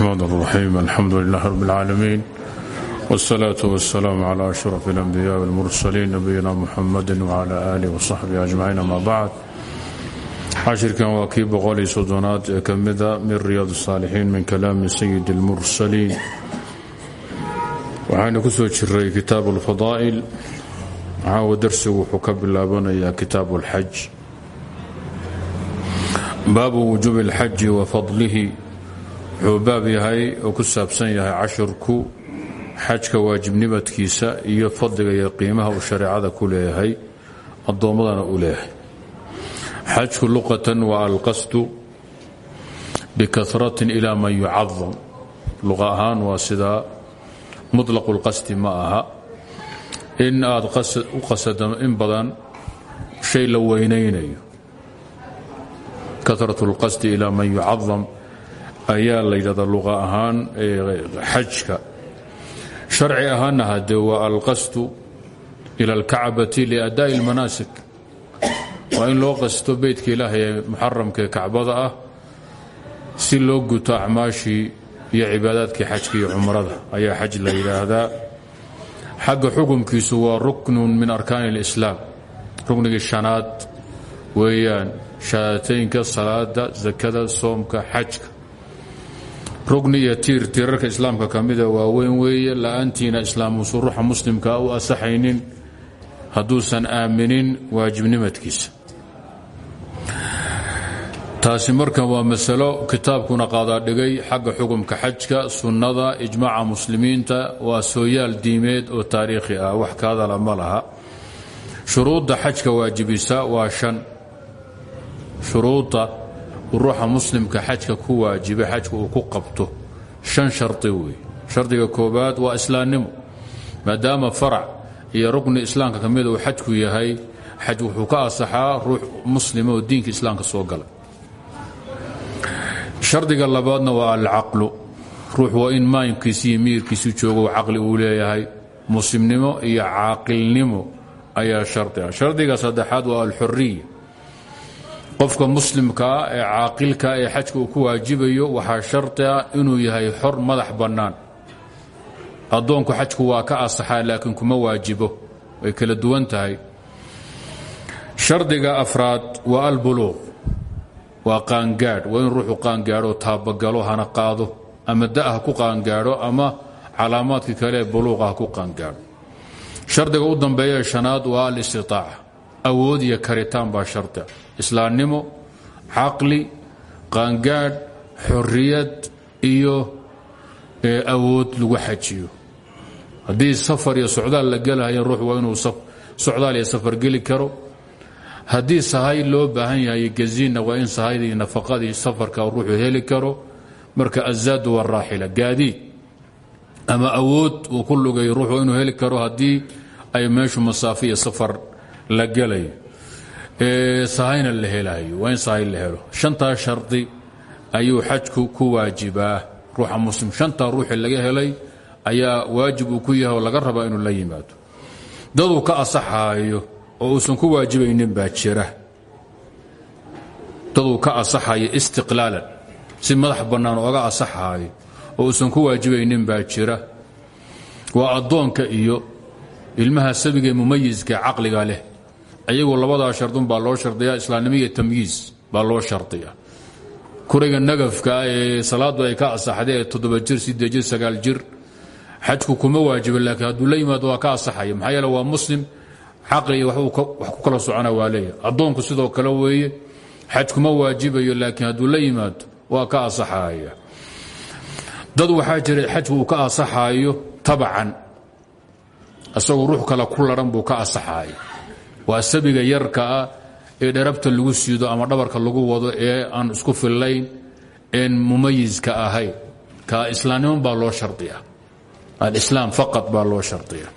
الرحمن الرحيم الحمد لله رب العالمين والصلاة والسلام على أشرف الأنبياء والمرسلين نبينا محمد وعلى آله وصحبه أجمعين أما بعد cashirkan waa kii boqolii soddonaad ee ka mida min riyaad الsaalixiin min kalaami sayid اlmursaliin waxaynu ku soo jiray kitaab اlfadaa'il caawa darsigu wuxuu ka bilaabanayaa kitaab اlxaj baabu wujuubi اlxaji wa fadlihi wuxuu baab yahay oo ku saabsan yahay cashirku xajka waajibnimadkiisa iyo fadliga iyo qiimaha uu shareecada ku leeyahay addoommadana uu leeyahay. Xajku luqatan waa alqasdu bikaratin ilaa man yucadam luqa ahaan waa sidaa muطlaqu lqasdi ma aha. In aad u qasado in badan shay la weynaynayo. Karat اlqasdi ilaa man yucadam ayaa la yidhahdaa luqa ahaan xajka. Sharci ahaanna hadee waa alqastu ila alkacbati liadaa'i ilmanaasik waa in loo qasto beytka ilaahay ee muxaramkaee kacbada ah si loo guto acmaashii iyo cibaadaadkii xajka iyo cumrada ayaa xaj la yidhaahdaa. Xagga xukunkiisu waa ruknun min arkaani اlislaam ruknigii shanaad weeyaan shahaataynka salaada sakada soomka xajka rugni iyo tiir tiirarka islaamka ka mida waaweyn weeye. La'aantiina islaamuusu ruuxa muslimkaa u asaxaynin hadduusan aaminin waajibnimadkiisa. Taasi marka waa masalo kitaabkuna qaadaadhigay xagga xukumka xajka sunnada ijmaaca muslimiinta. Waa sooyaal diimeed oo taariikhi ah. Wax kaadala ma laha. Shuruudda xajka waajibisa waa shan. Shuruudda ruuxa muslimka xajka ku waajiba xajka uu ku qabto. Shan shardi wey shardiga koobaad waa islaamnimo maadaama farac iyo rukni islaamka ka mida uu xajku yahay xaj wuxuu ka asaxaa ruux muslima oo diinka islaamka soo gala shardiga labaadna waa alcaqlu. Ruux waa in maayimkiisi iyo miyirkiisu joogo caqli uu leeyahay. Muslimnimo iyo caaqilnimo ayaa shardi ah. Shardiga saddexaad waa alxuriya qofka muslimkaa ee caaqilka ee xajka ku waajibayo waxaa shardi ah inuu yahay xor madax bannaan. Addoonku xajku waa ka asaxaa laakiin kuma waajibo. Way kala duwan tahay. Shardiga afraad waa albuluuq waa qaangaadh. Waa in ruuxu qaangaadho taabagalo hana qaado ama da'ha ku qaangaadho ama calaamaadkii kale ee buluuqa ha ku qaangaadho. Shardiga u dambeeya shanaad waa alistitaaca awood iyo karitaan baa shardia islaamnimo caqli qaangaadh xorriyad iyo awood lagu xajiyo. Haddii safar iyo socdaal la gelahayo ruux waa inuu socdaal iyo safar geli karo. Haddii sahay loo baahan yahay gaziinna waa in sahaydii nafaqadii safarka ruuxu heli karo. Marka azaadu waraaxila gaadiid ama awood uu ku lugay ruux waa inuu heli karo haddii ay meeshu masaafo iyo safar la gelayo sahayna la helayo waa in sahay la helo. Shantaa shardi ayuu xajku ku waajibaa. Ruuxa muslim shantaa ruuxi laga helay ayaa waajib uu ku yahay oo laga rabaa inuu la yimaado. Daduu ka asaxaayo oo uusan ku waajibaynin baa jira. Daduu ka asaxayo istiqlaalan si madax bannaan ooga asaxaayo oo uusan ku waajibaynin baa jira. Waa addoonka iyo ilmaha sabiga ee mumayiska caqliga leh ayagu labadaa shardun baa loo shardiyaa islaamnimo iyo tamyiis baa loo shardiya kuriga nagafka ee salaadu ay ka asaxday ee toddoba jir siddeed jir sagaal jir xajku kuma waajiba laakiin hadduu la yimaado waa ka asaxaya. Maxaa yeele waa muslim caqli iyo wax ku kala socona waa addoonku sidoo kale weeye xaj kuma waajibayo laakiin hadduu la yimaado waa ka asaxaya. Dad waxaa jira xajku ka asaxaayo tabacan isagoo ruux kale ku buu ka asaxaaya waa sabiga yarka ah ee dharabta lagu siido ama dhabarka lagu wado ee aan isku fillayn een mumayiska ahayn ka islaamnimo baa loo shardiya alislaam faqad baa loo shardiya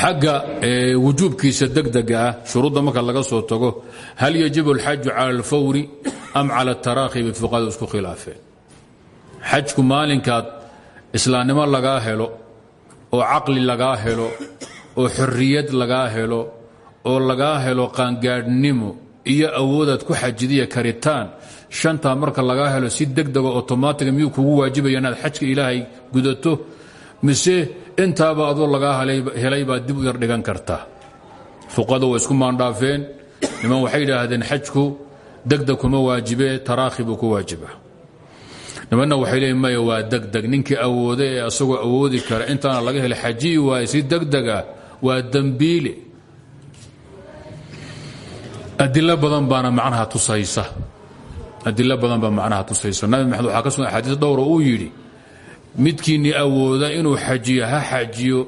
xagga wujuubkiisa degdega ah shuruudda marka laga soo tago hal yajibu alxaju cala alfawri am cala ataraakhi bay fuqahadu isku khilaafeen xajku maalinkaad islaamnimo lagaa helo oo caqli lagaa helo oo xorriyad lagaa helo oo lagaa helo qaangaadhnimo iyo awoodaad ku xajidiya karitaan. Shantaa marka lagaa helo si degdego otomaatiga miyuu kugu waajibaya inaad xajka ilaahay gudato? Mise intaaba adoo lagaa helay baad dib u yar dhigan kartaa fuqadu way isku maandhaafeen. Niman waxay yidhaahdeen xajku degdeg kuma waajibee taraakhi ku waajiba nimanna waxay leeyiin maya waa degdeg. Ninkii awooda asagoo awoodi kara. Intaana laga helay xajiyi waaye si degdega waa dembiile adilo badan baana macnaha tusaysa. Adilo badan baa macnaha tusaysa. Nabi maxamed waxaa ka sugan axaadiis dhowra uu yidhi midkiinnii awooda inuu xajiyo ha xajiyo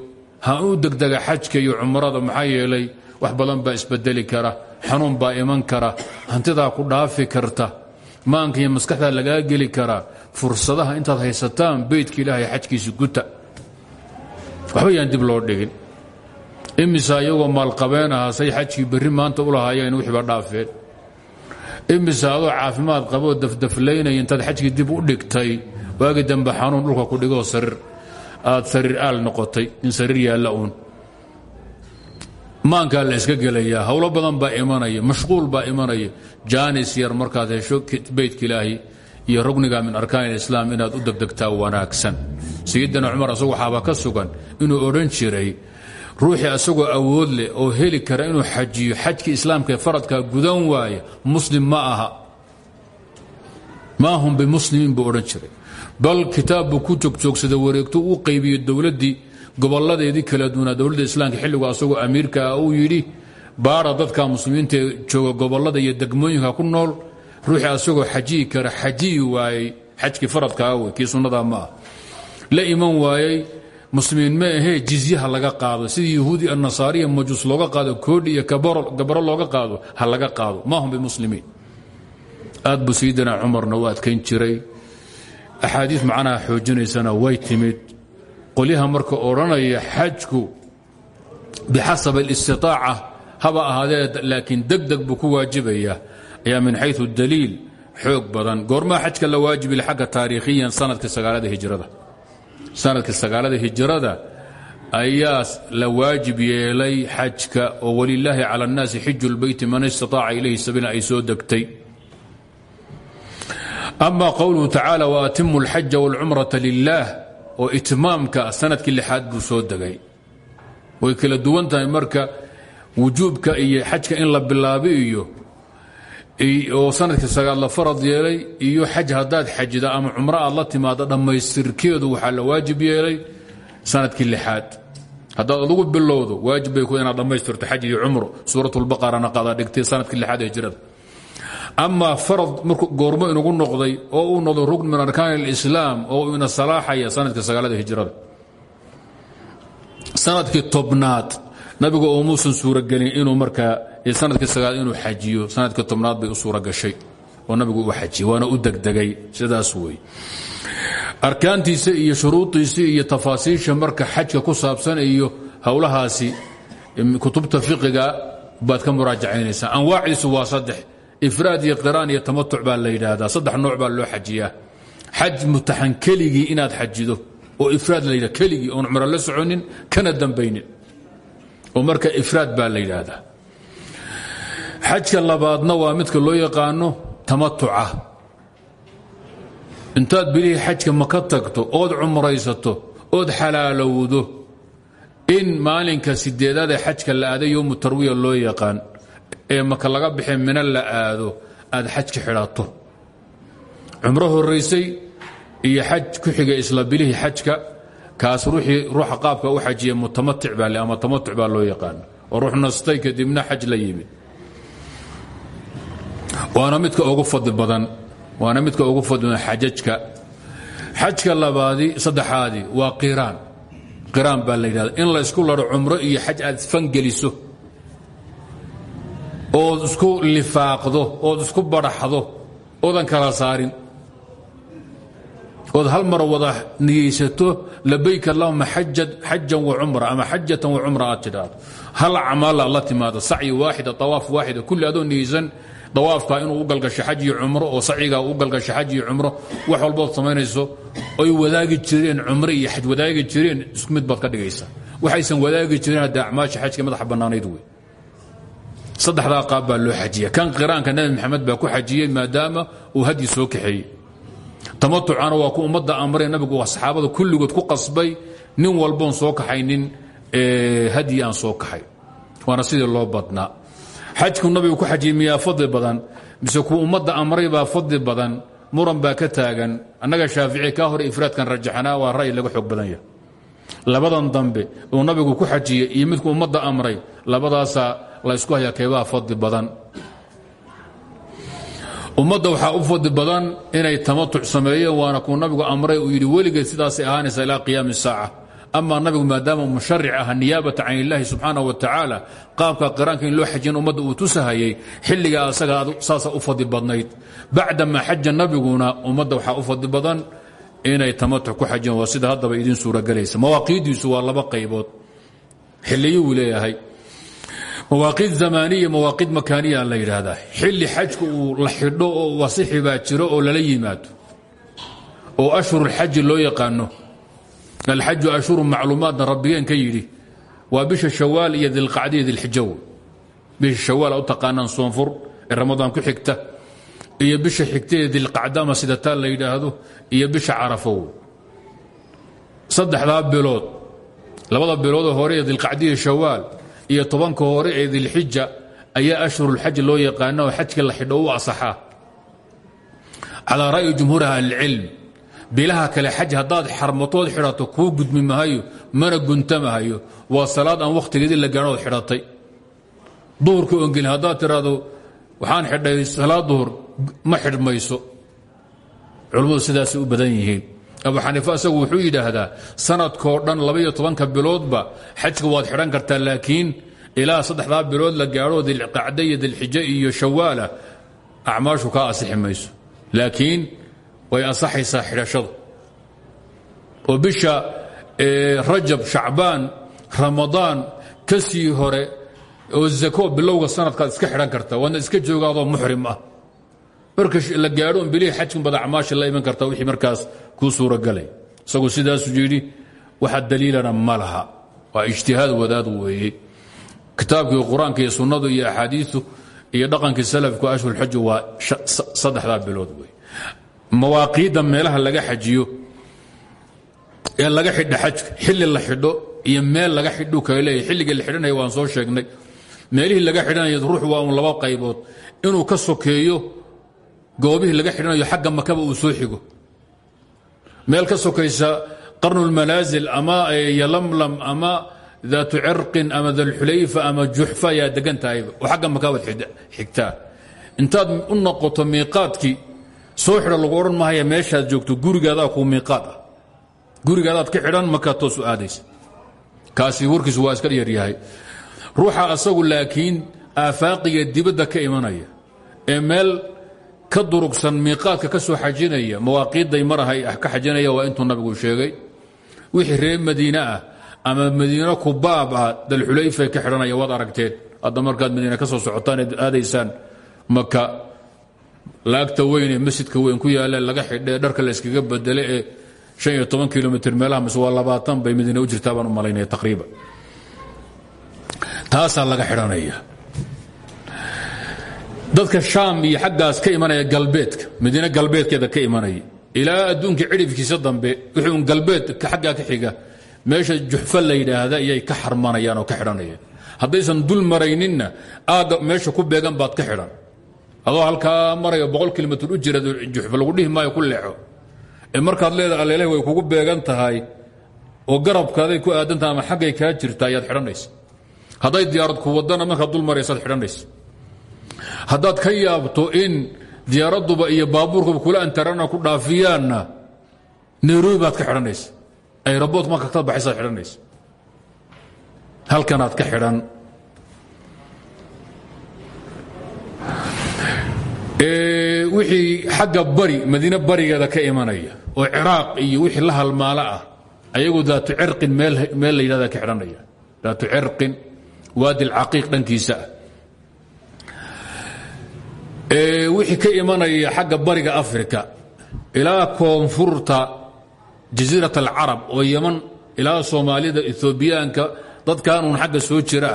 ha u degdega xajka iyo cumrada maxaa yeelay wax badan baa isbedeli kara xanuun baa iman kara hantidaa ku dhaafi karta maanka iyo maskaxdaa lagaa geli karaa fursadaha intaad haysataan beydka ilaahay xajkiisa guta. Waxba yaan dib loo dhigin imisa iyagoo maalqabeen ahaa say xajkii berri maanta u lahaayeen wixiiba dhaafeen imisa adoo caafimaad qaboo dafdaflaynaya intaad xajkii dib u dhigtay? Waagi dambe xanuun dhulka ku dhigoo sariir aad sariir aal noqotay in sariir yaalla uun. Maankaa la iska gelayaa howlo badan baa imanaya mashquul baa imanaya. Jaanis yar markaad hesho beydka ilaahi iyo rugniga min arkaan islaam inaad u degdegtaa wanaagsan. Sayidina cumar asagu waxaaba ka sugan inuu odhan jiray ruuxii asagoo awood leh oo heli kara inuu xajiyo xajkii islaamka ee faradkaa gudan waaya muslim ma aha. Maa hum bimuslimiin buu odhan jiray. Bal kitaab buu ku joogjoogsaday wareegto uu qaybiyey dowladdii goboladeedii kala duwanaa dowladda islaamka xilligu asagoo amiirka ah uu yidhi baara dadka muslimiinta jooga gobollada iyo degmooyinka ku nool ruuxii asagoo xajiyi kara xajiyi waayey xajkii faradkaa wey kii ma ah la iman waayey muslimiin ma ahee jizyaha laga qaado. Sidii yahuudi annasaariya majuus looga qaado koodhi iyo gabaro looga qaado ha laga qaado. Ma hum bimuslimiin aad buu sayidina cumarna u adkayn jiray. Axaadiis macnaha xoojinaysana way timid. Qolyaha marka odhanaya xajku bixasab alistitaaca haba ahaadee laakiin degdeg buu ku waajibaya. Ayaa min xayu daliil xoog badan. Goormaa xajka la waajibil xagga taariikhiyan sannadkii sagaalada hijrada sannadkii sagaalada hijrada ayaa la waajib yeelay xajka oo walilaahi cala annaasi xiju lbeyti man istataaca ilayhi sabiila ay soo degtay. Ama qowluhu tacaala waatimu alxaja wاlcumrata lilah oo itmaamka sannadkii lixaad buu soo degay. Way kala duwan tahay marka wujuubka iyo xajka in la bilaabi oo sannadkii sagaal la farad yeelay iyo xaj haddaad xajida ama cumro aad la timaado dhammaystirkeedu la waajib yeelay sannadkii lixaad. Haddaad adugu bilowdo waajib bay inaad dhammaystirto xaj iyo cumro suuratulbaqarana qaada dhigtay sannadkii lixaad ee hijrada amaa farad markuu goormo inugu noqday oo uu noqdo rugn min arkaan اlislaam oo ina salaaxaya sannadkii sagaalada hijrada sannadkii tobnaad nabiga oo muusan suuragelin inuu markaa sannadkii sagaal inuu xajiyo sannadkii tobnaad bay u suura oo nabigu u xajiyey waana u degdegay. Sidaas wey arkaantiisa iyo shuruudiisa iyo tafaasiisha marka xajka ku saabsan iyo howlahaasi kutubta fiqiga baad ka muraajacaynaysaa anwaacdiisu waa saddex ifraad iyo qiraan iyo tamatuc baa la yidhaahdaa. Saddex nooc baa loo xajiyaa. Xaj mutaxan inaad xajido oo ifraad la yidhah keligii oon cumro la soconin kana dambaynin oo marka ifraad baa la yidhaahdaa. Xajka labaadna waa midka loo yaqaano tamatuca. Intaad bilihii xajka maka tagto ood cumraysato ood xalaalowdo in maalinka sideedaad ee xajka la aaday yowmu tarwiya loo yaqaan ee maka laga baxee mina la aado aad xajka xidhato cumro horaysay iyo xaj ku xiga isla bilihii xajka kaas ruuxa qaabka u xajiya mutamatic baa ama tamatuc baa loo yaqaan oo ruux nastay kadibna xaj la yimid waana midka ugu fadli badan waana midka ugu fadli badan xajajka. Xajka labaadi saddexaadi waa qiraan. Qiraan baa la yidhahda in la isku laro cumro iyo xaj aad isfangeliso ood isku lifaaqdo ood isku baraxdo oodan kala saarin ood hal mar wada niyeysato labayk allahuma xajan wacumra ama xajatan wacumra aad tidhaahdo. Hal acmaal aad la timaado sacyi waaxida awaaf waaxida kulli adoo niyeysan dawaafka inuu u galgasho xaj iyo oo sacyiga u galgasho xaj iyo wax walbood samaynayso oy wadaagi jireen cumro iyo xaj wadaagi jireen isku mid baad ka dhigaysa. Waxaysan wadaagi jireen haddee acmaasha xajka madaxa wey. Saddexdaa qaab loo xajiya kan qiraanka nabi maxamed baa ku xajiyey maadaama uu hadyi soo kaxeeyey tamatucana waa ku ummadda amray nabigu saxaabada kulligood ku qasbay nin walboon soo kaxaynin hadyi aan soo kaxay. Waana sidii loo badnaa. Xajku nabigu ku xajiyey miyaa fadli badan mise kuu ummadda amray baa fadli badan muran baa ka taagan. Annaga shaafici kaa hor ifraadkan rajaxnaa waa ra'yi laga xoog badan yahay. Labadan dambe uu nabigu ku xajiyey iyo midku ummadda amray labadaasaa la ysku hayaa keebaa fadli badan ummadda waxaa u fadli badan inay tamatuc sameeyeen waana kuu nabigu amray uu yidhi weligeed sidaasay ahaanaysa ilaa qiyaami saaca. Ama nabigu maadaama musharic ah niyaabata can illaahi wa tacaala qaabka qiraanka in loo xajiyan ummadda uu tusahayey xilligaa asaga saasaa u fadli badnayd. Bacdamaa xaja nabiguna ummadda waxaa u fadli badan inay tamatuc ku xajiyeen waa sida haddaba idin suuragelaysa mawaaqiiddiisu waa laba qaybood. Xilliyuu leeyahay mawaaqiid zamaaniya mawaaqiid makaaniya la yidhaahdaa. Xilli xajku uu la xidho oo wasixi baa jiro oo lala yimaado. Oo ashhurulxaji loo yaqaano. Alxaju ashhuru macluumaadna rabbigeen ka yidhi waa bisha shawaal iyo dilqacdiya dilxijow bisha shawaal u taqaanaan soonfur ee ramadaan ku xigta iyo bisha xigtaee dilqacdama sida taa la yidhaahdo iyo bisha carafow. Saddexdaa bilood labada biloodoo hore ee dilqacdiya shawaal iyo tobanka hore ee dilxija ayaa ashhurulxaj loo yaqaana oo xajka la xidho u asaxaa. Calaa ra'yi jumhuur ahlicilm bilaha kale xaj haddaad xarmatood xidhato kuu gudmi mahayo mana guntamahayo waa salaad aan wakhtigeedii la gaanood xidhatay. Duhurka ongelin haddaad tidhaahdo waxaan xidhay salaad duhur ma xidhmayso. Culummadu sidaasay u badan yihiin abu xaniifa isagu wuxuu yidhaahdaa sanadkoo dhan labaiyo tobanka biloodba xajka waad xidhan kartaa laakiin ilaa saddexdaa bilood la gaadho dilqacda iyo dilxijo iyo shawaala acmaashu kaa asixi laakiin way ansaxaysaa xidhashadu. Oo bisha rajab shacbaan ramadaan ka sii hore oo zako bilowga sanadkaad iska xidhan kartaa waadna iska joogaadoo muxrim ah marka la gaadho un bilihii xajkan bad acmaasha la iman karta wixii markaas kuu suuragalay. Isagu sidaasuu yidhi waxa daliilana ma laha. Waa ijtihaad wadaad weeye. Kitaabkii qur'aanka iyo sunnadu iyo axaadiiu iyo dhaqankii salafku ashhurxaju waa saddexdaa bilood wey mawaaqiidda meelaha laga xajiyo ee laga xidha xajka xilli la xidho iyo meel laga xidhu kale leeyahy xilligii la xidhanaya waan soo sheegnay. Meelihii laga xidhanayo ruux waa un laba qaybood. Inuu ka sokeeyo goobihii laga xidhanayo xagga makaba uu soo xigo. Meel ka sokaysa qarnulmanaasil ama yalamlam ama daatu cirqin ama dalxulayfa ama juxfa ayaa degan xagga makabaad xigtaa intaad u noqoto miiqaadkii soo xidho lagu odhan mahaya meeshaad joogto gurigaadaa kuu miiqaad ah. Ka xidhan markaa toosu aadaysa. Kaasi warkiisu waa iska yaryahay ruuxa asagu laakiin aafaaqiga dibadda ka imanaya ee ka durugsan miiqaadka ka soo xajinaya mawaaqiidday marahay ka xajinaya waa intuu nabigu sheegay. Wixii reer madiine ah ama madiino kubaab ah dalxulayfay ka xidhanaya waad aragteen hadda markaad madiine ka soo socotaan eed aadaysaan maka laagta weyn ee masjidka weyn ku yaalla laga xidhee dharka la yskaga bedele ee shan iyo meelaha mise labaatan bay madiine u jirtaa baan u malaynaya taqriiban taasaa laga xidhanaya dadka shaam iyo xaggaas ka imanaya galbeedka madiine galbeedkeeda ka imanaya ilaa adduunka cidhifkiisa dambe wixii un galbeed xaggaa ka xiga meesha juxfa la yidhaahda ayay ka xarmanayaan oo ka xidhanayaan. Haddaysan dul marayninna aagga meesha ku beegan baad ka xidhan. Adoo halkaa marayo boqol kilomitr u jira juxfa lagu dhihi maayo ku leexo. Ee markaad leedaha alleeleh way kugu beegan tahay oo garabkaaday ku aadan tahay ama xaggay kaa jirta ayaad xidhanaysa. Hadday diyaarad ku wadana markaad dul maraysaad xidhanaysa haddaad ka yaabto in diyaaraduba iyo baabuurkuba kula antarana ku dhaafiyaanna nairobi baad ka xidhanaysa. Aeroboort marka ka baxaysaad xidhanaysa. Halkanaad ka xidhan. Wixii xagga bari madiine barigeeda ka imanaya oo ciraaq iyo wixii la halmaalo ah ayagoo daatu cirqin meel la yidhahda ka xidhanaya. Daatu cirqin waadi alcaqiiq dhankiisa ah wixii ka imanaya xagga bariga africa ilaa koonfurta jasiirat alcarab oo yaman ilaa soomaalida ethoobiyaanka dadkan uun xagga soo jira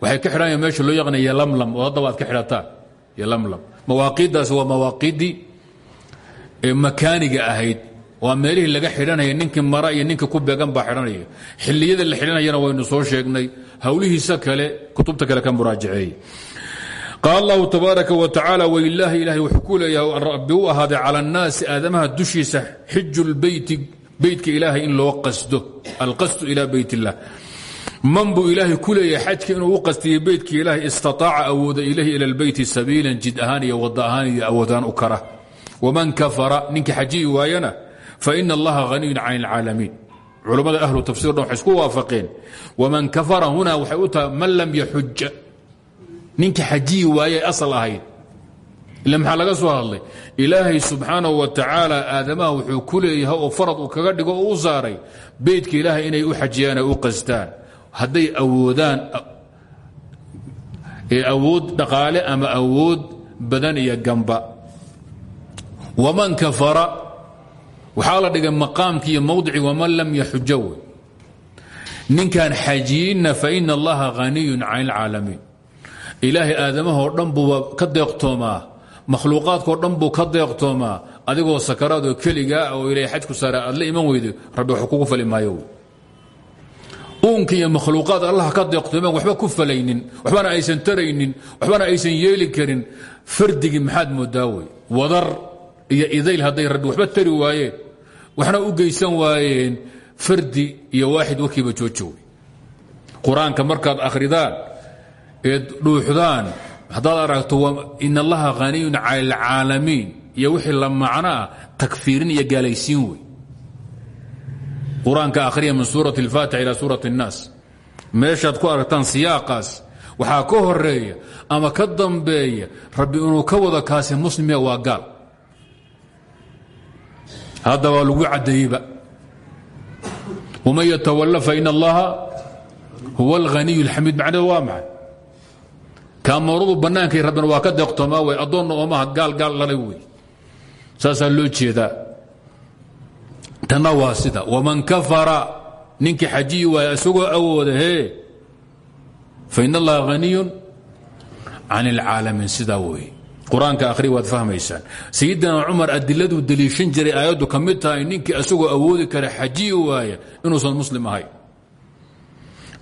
waxay ka xidhan yahin meesha loo yaqaana yolamlam oo haddaba aad ka xidhataan yolamlam mawaaqiiddaasi waa mawaaqiiddii makaaniga ahayd. Waa meelihii laga xidhanaya ninkii mara iyo ninkii ku beegan baa xidhanaya xilliyada la xidhanayana waynu soo sheegnay hawlihiisa kale kutubta kale ka muraajaceeye qaal allahu tabaaraka wa tacaala walilaahi ilahay wuxuu ku leeyahay rabbi u ahaaday cala annaasi aadamaha dushiisa xiju lbeyti beytka ilaahay in loo qasdo alqasdu ila beyt illah man buu ilaahay ku leeyahay xajka inuu u qastiyey beytka ilaahay istataaca awooda ilayhi ila lbeyti sabiilan jid ahaan iyo wada ahaan iyo awoodaan u kara. Waman kafara ninkii xajiyi waayana faina allaha haniyun can ilcaalamiin culammada ahlu tafsir dhan waxay isku waafaqeen. Waman kafara huna waxay u tahay man lam yaxuja ninka xajiyi waaye asal ahayd. Ila maxaa soo hadlay? Ilaahay subxaanahu wa tacaala aadamaha wuxuu ku oo farad uu kaga dhigo oo u saaray beytka ilaahay inay u xajiyaan ay qastaan. Hadday awoodaan awood dhaqaale ama awood badan iyo gamba. Waman kafara waxaa la dhigay maqaamkii iyo mawdicii waman lam yaxuja ninkaan xajiyinna faina allaha haniyun can ilcaalamiin ilaahay aadamahoo dhan buuba ka deeqtoomaa. Makhluuqaadkao dhan buu ka deeqtoomaa. Adigoo sakaraadoo keligaa oo ilahay xajku saara aad la iman weydo rabbi wax kugu fali maayo. Uunka iyo ka deeqtoomaan waxba ku falaynin waxbana aysan taraynin waxbana aysan yeeli karin. Fardigii maxaad moodaa wadar iyo idayl hadday rabbi waxba tari waayeen waxna u geysan waayeen. Fardi iyo waaxid warkiiba jooji wey qur'aanka markaad akhridaan eed dhuuxdaan haddaad aragto in allaha haniyun cala alcaalamiin iyo wixii la macnoa takfiirin iyo gaalaysiin wey qur-aanka akhriya min suurat اlfaatix ila suurat الnaas meeshaad ku aragtaan siyaaqaas waxaa ka horeeya ama ka dambeeya rabbi inuu ka wada kaasi muslimiya waa gaal hadda waa lagu caddeeyeyba waman yatawala fain allaha huwa اlghaniy اlxamiid macneed waa maxay Kaamooradu bannaankay rabbina waa ka deeqtoomaa wey addoonna oomaha gaal gaal dhalay wey. Saasaa loo jeedaa. Tanna waa sida waman kafara ninkii xajiyi waaya isagoo awooda hee fain allaha haniyun can ilcaalamiin sidaa wey. Qur'aanka akhri waad fahmaysaan. Sayidina cumar adiladuu deliishan jiray aayaddu ka mid tahay ninkii kara xajiyi waaya inuusan muslim ahayn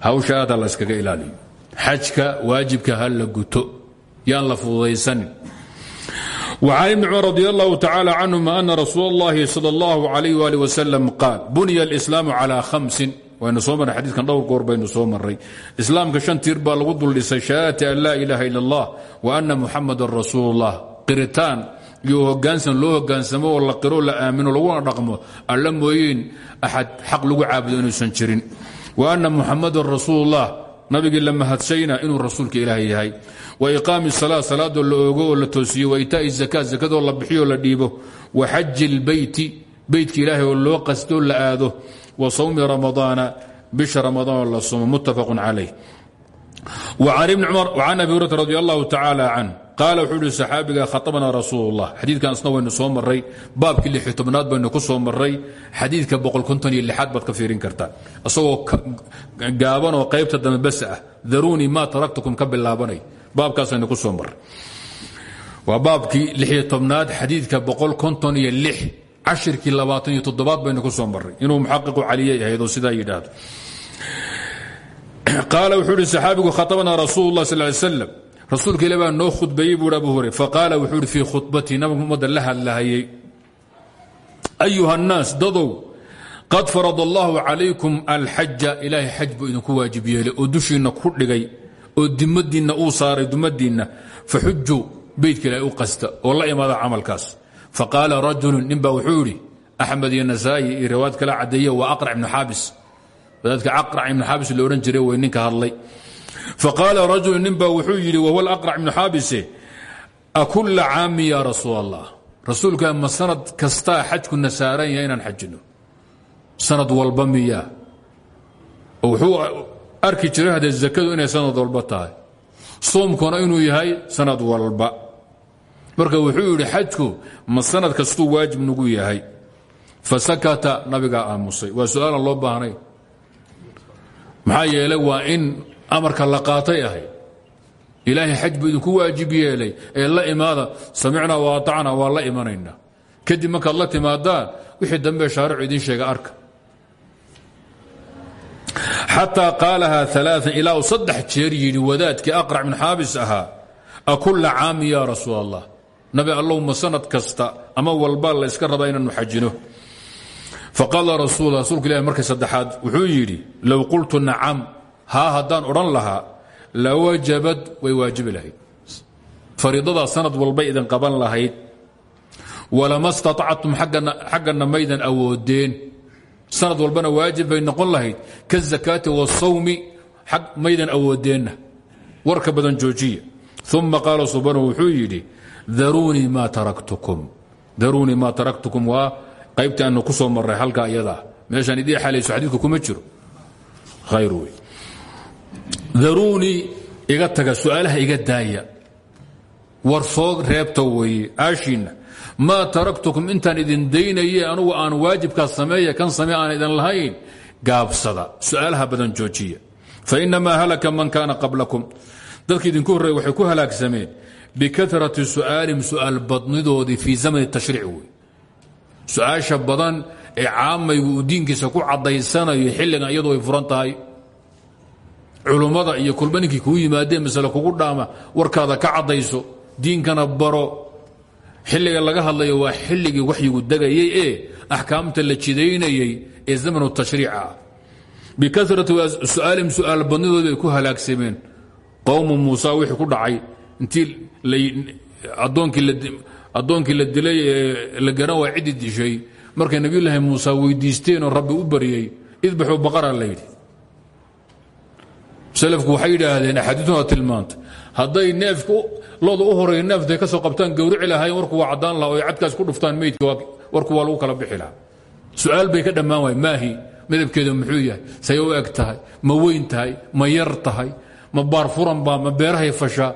hawsha aada la ilaaliyo xajka waajibka ha la guto yaan la fududaysanin وعن ابن cمر رضي الله تعالى عنهma أن رsuuل اللhi صلى الله عليه وaلي وسلم قاaل buنya الإسلام على خمس waynu soo marray xadiikan dhowr goor baynu soo maray islaamka shan tiir baa lagu dul dhisay shahaadati an laa ilaaha ila اllah wa ana muxamadan rasuul اllah qiritaan iyo hogaansan loo hogaansamo oo la qiro la aamino laguna dhaqmo alla mooyeen axad xaq lagu caabudo inuusan jirin wa ana muxamadan rasuul اllah nabigii la mahadsayna inuu rasuulka ilaaha yahay. Wa iqaami salaa salaadoo la ogo oo la toosiyo wa itaa'i zaka zakadoo la bixiyo la dhiibo. Wa xaji اlbeyti beytka ilaahay oo loo qastoo la aado. Wa sawmi ramadaana bisha ramadaan oo la somo muttafaq calayh. وcan abi hurata radi allahu tacaala can qaal wuxuu ihi saxaabiga khaabnaa rasuullah xadiikan isna waynu soo maray baabkii lixi tobnaad baynu ku soo maray xadiidka aad baad ka fiirin kartaa isagoo gaabanoo qaybta dambebas ah daruunii maa taraktukum ka bilaabanay. Baabkaasaynu ku soo maray waa baabkii lixi tobnaad xadiidka iyo cashirkii labaataniyo toddobaad baynu ku soo maray inuu muxaqiqu caliyay ahayd oo sidaa yidhaahdo. Qaal wuxuu ihi saxaabigu khaabnaa rasuul lah sal slam rasuulka ila baa noo khudbeeyey buu abu hurayr faqaala wuxuu ihi fii khudbatii nabigu ummadda ayuha الnaas dadow qad farad allahu calaykum alxaja ilaahay xaj buu idinku waajib yeelay ku dhigay oo dimadiinna uu saaray dumadiinna faxujuu beytka la imaada camalkaas. Faqaala rajulu ninbaa wuxuu idhi axmed iyo nasaa'i iyo kala cadeeye waa aqrac ibnu xaabis. Wadaadka aqrac ibnu xaabis lo odhan jiray way ninka hadlay faqaala rajulu ninbaa wuxuu yidhi wahuwa alaqrac ibnu xaabise akulla caami ya rasuul allah rasuulka ma sanad kastaa xajkuna saaran yahay inaan xajino? Sanad walba miyaa? Wuxuu arki jiray haddee zakadu inay sanad walba tahay. Soomkuna inuu yahay marka wuxuu yidhi xajku ma sanad kastuu waajib nagu yahay. Fasakata nabigaa aamusay. Waa su'aalan loo baahnay maxaa yeelay waa in amarka la qaatay ahayd ilaahay xaj buu idinku waajib yeelay. Ee la imaada samicnaa wa aطacnaa waa la imanaynaa kadib markaad la timaadaan wixii dambe shaaricu idiin sheega arka. Xataa qaalahaa aaaa ilaa uu saddex jeer yidhi wadaadkii aqrac min xaabis ahaa akulla caami ya rasuul allah nabi allahuma sanad kasta ama walba la yska rabaa inaanu xajino. Faqaala rasul rasuulka ilahi markii saddexaad wuxuu yidhi low qultu nacam haa haddaan odhan lahaa lawajabad way waajibi lahayd. Fariidadaa sanad walbay idin qaban lahayd. Walama staactum xaggana maydan awoodeen. Sanad walbana waajib bay noqon lahayd. Kaazakaati wasawmi maydan awoodeenna. Warka badan joojiya. Uma qaala subanu wuxuu yidhi daruunii maa taraktukum. Daruunii maa taraktukum waa qaybtii aanu ku soo marray halkaa iyadaa. Idii xalayso xadiidku kuma jiro. Khayr daruunii iga taga su'aalaha iga daaya. War soo reebta weeye aashiinna. Maa taraktukum intaan idin daynaye anugu aan waajibkaas sameeya kan samee aan idin lahayn? Gaabsada. Su'aalaha badan joojiya. Fainamaa halaka man kaana qablakum. Dadki idinku horreeye waxay ku halaagsameen bikarati su'aalihim su'aal badnidoodii fii zamani tashriic wey su'aasha badan ee caamaygu uu diinkiisa ku caddaysanayo xilligan iyadu ay furan tahay culummada iyo kulba ninkii kuu yimaadeen masale kugu dhaama warkaada ka caddayso diinkana baro. Xilliga laga hadlayo waa xilligii waxyigu degayey ee axkaamta la jidaynayey ee zamanu tashriica. Ah bikarati su'aalihim su'aal badnidoodii ay ku halaagsameen. Qowmu muusa wixii ku dhacay intii addoonkii la dilay la garan waa dishay. Markay nabiyulaahi muusa weydiisteenoo rabbi u baryey idbaxuu baqara la salafku waxay yidhaahdeen axaadiituna tilmaantay hadday neefka looda u horreeya neeftaay ka soo qabtaan gawrici lahaayeen warku waa caddaan laha oy cadkaas ku dhuftaan meydka warku waa lagu kala bixi lahaa. Su'aal bay ka dhammaan waay maahi midabkeedu muxuu yahay? Say u eg tahay ma weyn tahay ma yar tahay ma baarfuran baa ma beerahay fashaa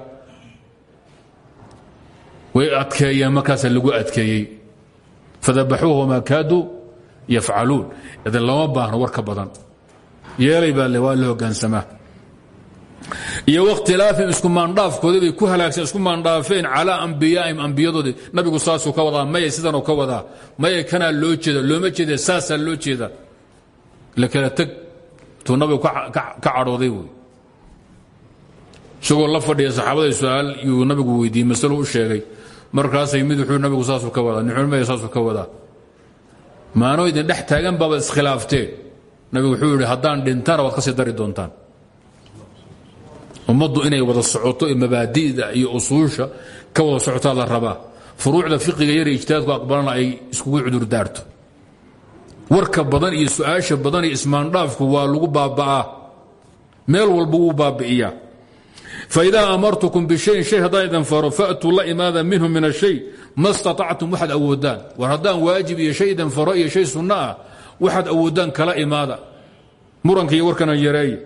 way adkeeyeen markaasa lagu adkeeyey. Fadabaxuuha wamaa kaaduu yafcaluun. Idin lama baahno war ka badan. Yeelay baa waa la hogaansamaa iyo wakhtilaafihim isku maandhaafkoodii bay ku halaagsan isku maandhaafeen calaa ambiyaaihim ambiyadoodii nabigu saasuu ka wadaa maya sidanuu ka wadaa? Maya kanaa loo jeeda looma jeeda saasaa loo jeeda la kala teg nabigu ka cadhooday wey. Isagoo la fadhiya saxaabada su'aal nabigu weydiiyey masalo u sheegay. Markaasay mid wuxuu nabigu saasuu ka wadaa nicmaya saasuu ka wadaa. Maanoo idin dhex taagan baaba iskhilaafteen nabigu wuxuu yidhi haddaan dhintana waad ka sii dari doontaan ummaddu inay wada socoto ee mabaadi'da iyo usuusha ka wada socotaa la rabaa. Furuucda fiqiga yar ijtihaadku aqbalana ay iskugu cudurdaarto warka badan iyo su'aasha badan iyo ismaandhaafku waa lagu baaba'aa. Meel walba wuu baabi'iyaa. Faidaa amartukum bishayin shay haddaan idin faro faatuu la imaada minhu min ashay ma staactum waxaad awoodaan. War haddaan waajib iyo shay idin faro iyo shay sunno ah waxaad awoodaan kala imaada. Muranka iyo warkana yareeye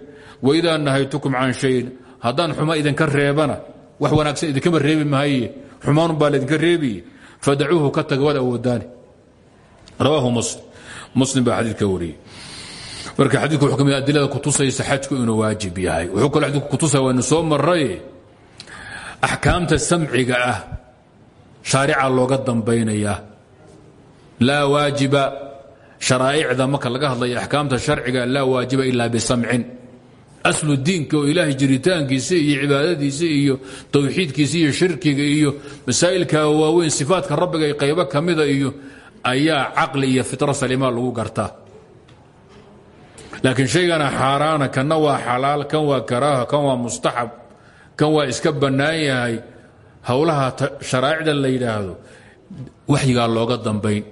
waidaa nahaytukum can shayin haddaan xuma idinka reebana wax wanaagsan idinkama reebi mahaye xumaanun baa laydinka reebiye fadacuuhu ka taga waad awoodaani rawaahu muslim. Muslim baa xadiidka wariyey. Marka xadiidku wuxuu ka mid adilada kutusaysa xajku inuu waajib yahay. Wuxuu kaloo xadiidku kutusaya waynu soo marray axkaamta samciga ah shaarica looga dambaynayaa laa waajiba sharaa'icda marka laga hadlaya axkaamta sharciga laa waajiba ilaa bisamcin aslu diinka oo ilaahay jiritaankiisa iyo cibaadadiisa iyo towxiidkiisa iyo shirkiga iyo masaa'ilka waaweyn sifaatka rabbiga iyo qaybo ka mida iyo ayaa caqli iyo fitra salimaa lagu gartaa. Laakiin shaygana xaaraana kanna waa xalaal kan waa karaaha kan waa mustaxab kan waa iska bannaan yahay howlaha sharaa'icda la yidhaahdo waxyigaa looga dambayn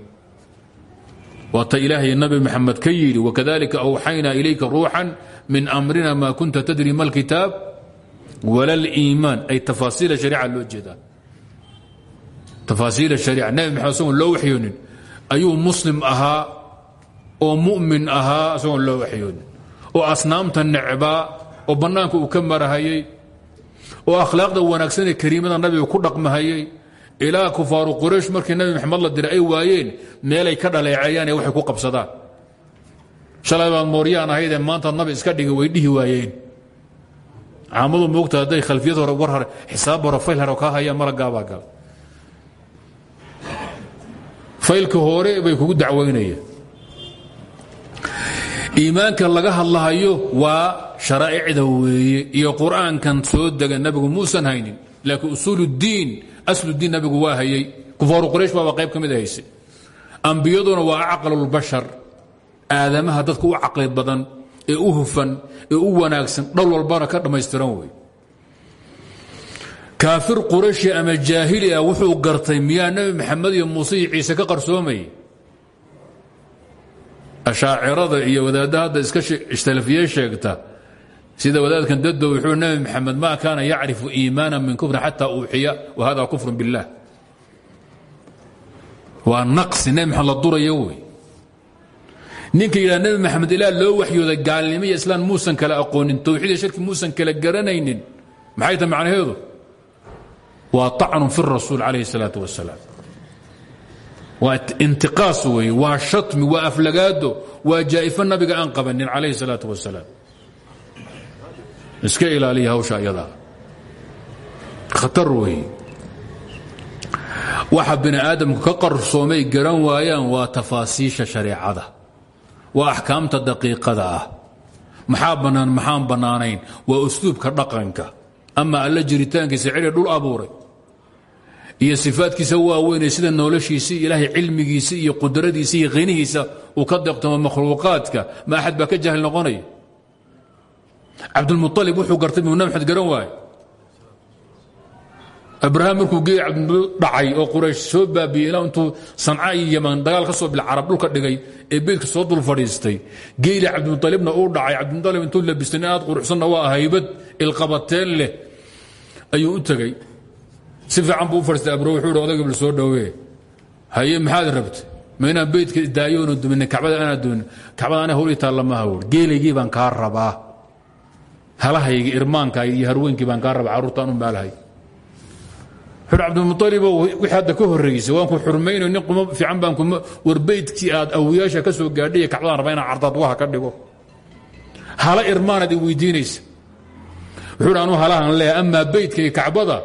waata ilaahay nabi maxamed ka yidhi wakadalika awxaynaa ilayka ruuxan min amrina ma kunta tadri ma alkitaab wala liimaan ay tafaasiila shariica loo jeedaa. Tafaasiila shariica. Nabi maxamed isagoon loo waxyoonin. Ayuu muslim ahaa oo mu'min ahaa isagoon loo waxyoonin. Oo asnaamta necbaa oo bannaanka uu ka marahayey oo akhlaaqda wanaagsan ee kariimada nabiga ku dhaqmahayey ilaa kufaaru quraysh markii nabi maxamed la diray ay waayeen meelay ka dhaleeceeyaan ee waxay ku qabsadaan shalay baad mooryaan ahaydee maanta nabi iska dhigay way dhihi waayeen. Caamadu moogta hadday khalfiyad hore war hore xisaab hore fayl hore kaa hayaan malagaabaa gala faylka hore bay kugu dacwaynayaan iimaanka laga hadlahayo waa sharaa'icda weeye iyo qur'aankan soo dega nabigu muusan haynin laakiin usuuluddiin asludiin nabigu waa hayey kufaaru quraysh baaba qayb ka mid hayse ambiyaduna waa acqalulbashar aadamaha dadka u caqli badan ee u hufan ee u wanaagsan dhol walbana ka dhammaystiran wey kaafir qurashi ama jaahili ah wuxuu gartay miyaa nebi maxamed iyo muuse iyo ciise ka qarsoomayay ashaacirada iyo wadaadda iska ishtalafiye sheegta sida wadaadkan dado wuxuu nebi maxamed ma kaana yacrifu iimaana min kufrin xataa uuxiya wa hada kufrun biاllah waa naqsi nebi la durayo ninka yidha nebi maxamed ilaa loo waxyooda gaalnimo iyo muusan kale aqoonin towxiid shirki muusan kale garanaynin. Maxay tahay macnaheedu? Waa acnun fi rasuul calayhi salaatu wasalaam waa intiqaas weeye waa shatmi waa aflagaado waa jaa'ifo nabiga aan qabanin calayhi salaatu wasalaam iska ilaaliya hawsha iyadaa khatar weeye. Waxa bini aadamku ka qarsoomay garan waayaan waa tafaasiisha shareecada waa axkaamta daqiiqada ah. Maxaa bannaan maxaan bannaanayn waa usluubka dhaqanka. Ama alla jiritaankiisa celi dhul abuuray. Iyo sifaadkiisa waaweynee sida noloshiisii ilaahay cilmigiisa iyo qudradiisa iyo qinihiisa uu ka deeqtamo makhluuqaadka ma axad baa ka jahil noqonaya. Cabdulmualib wuxuu gartay maxamed garan waaye abraham markuu geey cabdimudalib dhacay oo quraysh soo baabiyey ilaa intuu sanca iyo yaman dagaal ka soo bil carab dhulka dhigay ee beydka soo dul fadhiistay. Geeli cabdimualibna uu dhacay. Cabdimualib intuu labistay nin aad quruxsanna waa haybad ilqabateen leh ayuu u tegey. Si fiican buu u fadhiistay abro wuxuu hi odayga bil soo dhowee. Haye maxaad rabtay? Ma inaan beydka daayoonu duminay kacbada aanaa dumin kacbada ana hawlii taallamaha wur geelaygii baan kaa rabaa. Halahayga irmaankayga iyo harweynkii baan kaa rabaa. Carruurtaan u maalahay xur cabdimualibo wixii hadda ka horraysay waan ku xurmaynayo nin qumo fiican baan kuma war beydkii aad awiyaasha ka soo gaadhay kacbadaan rabaa inaan cardaad waha ka dhigo. Hala irmaanaad i weydiinaysa. Wuxuu anuu halahan leeyahay amaa beydka iyo kacbada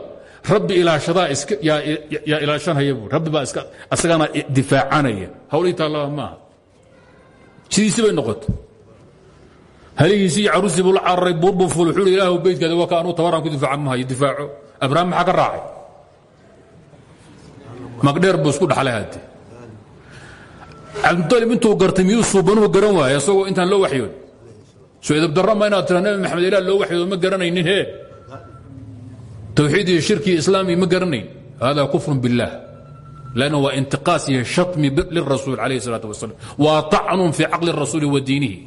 rabbi ilaashadaa yaa ilaashanaya buu rabbi baa iska asagana difaacanaya hawlihii taallaba maaha. Sidiisi bay noqoto halihiisii iyo caruusii buu la cararay buurbuu ful wuxuu ilaahu beydkaada waa ka anuu tabaraan ku difaacan mahayo difaaco. Abraaham maxaa ka raacay magdheer buu isku dhaxlay hadde cabdimualib intuu gartay miyuu suubanuhu garan waaya isagoo intaan loo waxyoon soo edabdarra ma inaad tira nabi maxamed ilaah loo waxyoodo ma garanaynin he towxiid iyo shirki islaami ma garanayn hada kufr biاllah lanna waa intiqaas iyo shatmi lirasuul calayh الsalaaة wasalam waa طacnun fii caqli الrasuuli wa diinihi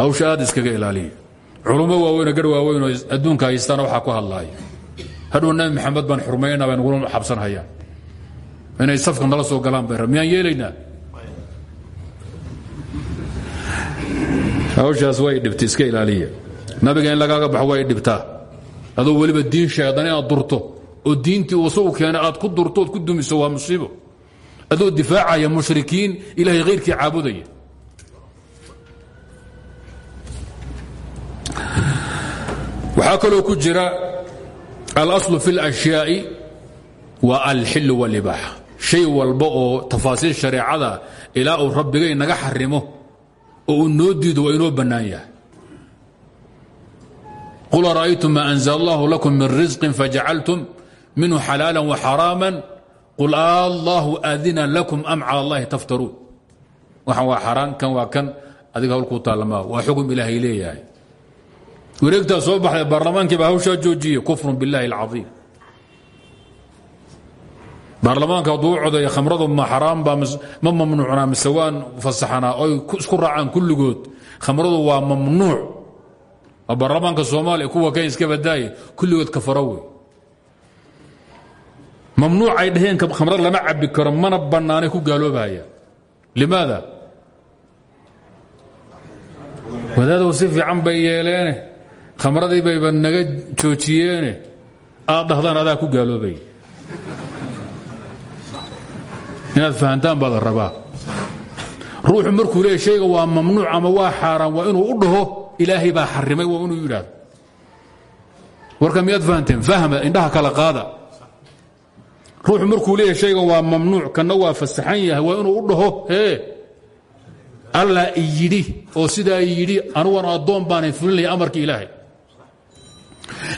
hawsha aad iskaga ilaaliya culummo waaweynoo gar waaweynoo adduunka haystaana waxaa ku hadlaaya hadhow nabi maxamed baan xurmaynaa bay nagula xabsan hayaan inay safka nala soo galaan bay miyaan yeelaynaa? Hawshaas way dhibta iska ilaaliya. Nabiga in lagaaga baxo way dhibtaa. Adoo weliba diin sheedan inaad durto oo diintii usagu keenay aad ku durto ood ku dumiso waa musiibo. Adoo difaacaya mushrikiin ilahay khayrkii caabudaya. Waxaa kaloo ku jira alaslu fi اlأشhyaaءi waa alxil wاlibaaxa shay walba oo tafaasiil shareecada ilaa uu rabbigay naga xarimo oo uu noo diido waa inoo bannaan yahay qul ara'aytum ma أnزl اllah lakum min riزqi fajacaltum minhu xalaala وxaraama qul allahu adina lakum am calى اllahi taftaruun waxan waa xaraan kan waa kan adiga hawlkuu taallama waa xugum ilaahay leeyahay wareegtaa soo baxday baarlamaankii baa hawshaa joojiyey kufru biاllahi اlcaiim baarlamaanka hadduu khamradu ma xaraam baa ma mamnuucnaa mise waan fasaxnaa isku raacaan kulligood. Khamradu waa mamnuuc. Baarlamaanka soomaaliya kuwa kan iska badaaye kulligood kafaro wey. Mamnuucay dhaheen khamrad lama cabi karo mana bannaanay ku gaaloobahaya limaada? Wadaadow si fiican bay yeeleene khamradii bayba naga joojiyeene aad dhahdaan adaa ku gaaloobay. Inaad fahantaan baad rabaa. Ruuxu markuu leeya shayga waa mamnuuc ama waa xaaraan waa inuu u dhaho ilaahay baa xarimay waa inuu yidhaahdo. Warka miyaad fahanteen? Fahma indhaha kala qaada. Ruuxu markuu leeyahay shaygan waa mamnuuc kanna waa fasaxan yahay waa inuu u dhaho hee allah iyidhi oo sidaa yidhi aniguna addoon baanay fulinlaya amarka ilaahay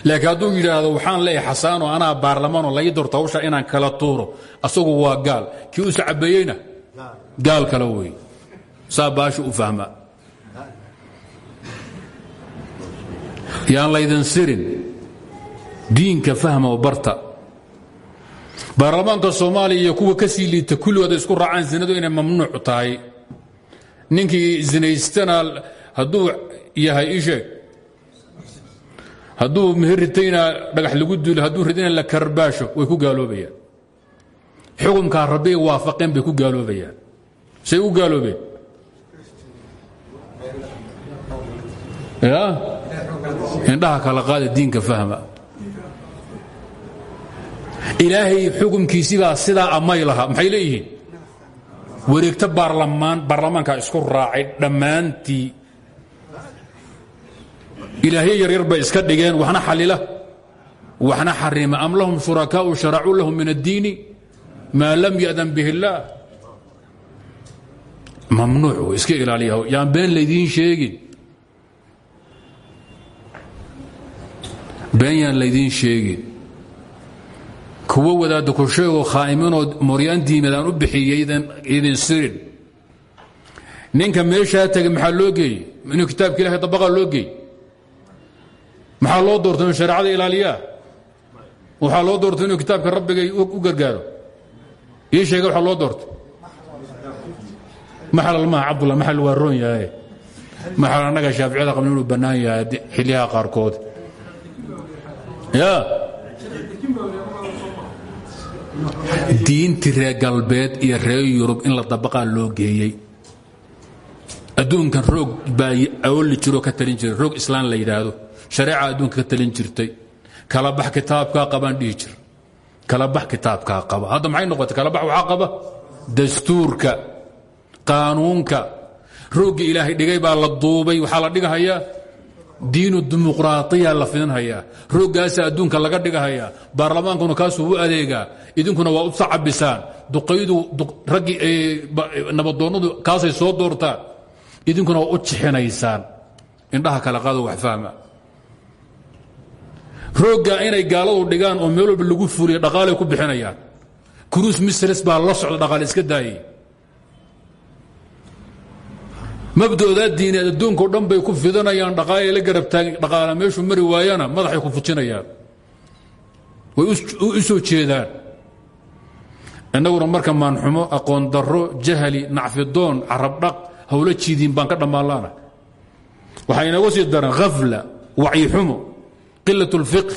laakiin hadduu yidhaahdo waxaan leeyahay xasaanoo anaa baarlamaanoo lai dorto hawsha inaan kala tuuro asagu waa gaal. Kii u sacabeeyeyna gaal kale wey saa u fahma. Yaan laydin sirin. Diinka fahma barta. Baarlamaanka soomaaliya kuwa ka sii liita kulligood ay isku raacaan zinadu inay mamnuuc tahay. Ninkii zinaystana hadduu yahay isheeg hadduu meheritayna dhagax lagu duulo hadduu ridina la karbaasho way ku gaaloobayaan. Xukumkaa rabbigay waafaqeen bay ku gaaloobayaan. Say u gaaloobeen. Ya? Indhaha kala qaada diinka fahma. Ilaahay xukumkiisibaa sidaa amay lahaa maxay leeyihiin? Wareegto baarlamaan baarlamaankaa isku raacay dhammaantii ilaahyo yaryar bay iska dhigeen waxna xalila. Waxna xarima am lahum shurakaau sharacuu lahum min addiini maa lam ya'dan bihi illaah mamnuuc iska ilaaliya yaan been laydiin sheegin. Been yaan laydiin sheegin. Kuwo wadaadda ku sheegoo khaa'iminoo moryaan diimeed aan u bixiyey idin sirin. Ninka meeshaa tegay maxaa loo inuu kitaabka ilahay dabaqaa loo maxaa loo doortay inuu shareecada ilaaliyaa? Waxaa loo doortay inuu kitaabka rabbigay u gargaaro? Ii sheega waxaa loo doortay. Maxalal maaha cabdullah maxal waa roon yahay maxal annaga shaaficiyada qabna inuu bannaan yahay xilyaha qaarkood. Ya diintii reer galbeed iyo reer yurub in la dabaqaa loo geeyey. Adduunkan roog baa aoli jiroo ka talin jiray roog islaan la yidhaahdo shareeca adduunka ka talin jirtay kala bax kitaabkaa qabaan dhihi jir. Kala bax kitaabkaa qaba. Hadda maxay noqotay? Kala bax waxaa qaba? Dastuurka qaanuunka. Roogga ilaahay dhigay baa la duubay. Waxaa la dhigahayaa? Diinu dimuqraaiya la fidinhayaa rooggaasa adduunka laga dhigahayaa. Baarlamaankuna kaasuu u adeegaa. Idinkuna waa u sacabisaan duqaydu nabadoonnadu kaasay soo doortaan. Idinkuna u jixinaysaan. Indhaha kala qaado wax rooggaa inay gaaladu dhigaan oo meel walba lagu fuliya dhaqaalay ku bixinayaan. Cruis misres baa la socda dhaqaale iska daayay mabdoodaa diineed adduunkao dhan bay ku fidanayaan dhaqaalay la garab taagin dhaqaala meeshuu mari waayana madaxay ku fujinayaan. Way u jeedaan. Innaguna marka maanxumo aqoon darro jahli nacfidoon carabdhaq hawlo jiidiin baan ka dhammaanlaana waxaa inooga sii daran khafla wacyixumo qilat اlfiqh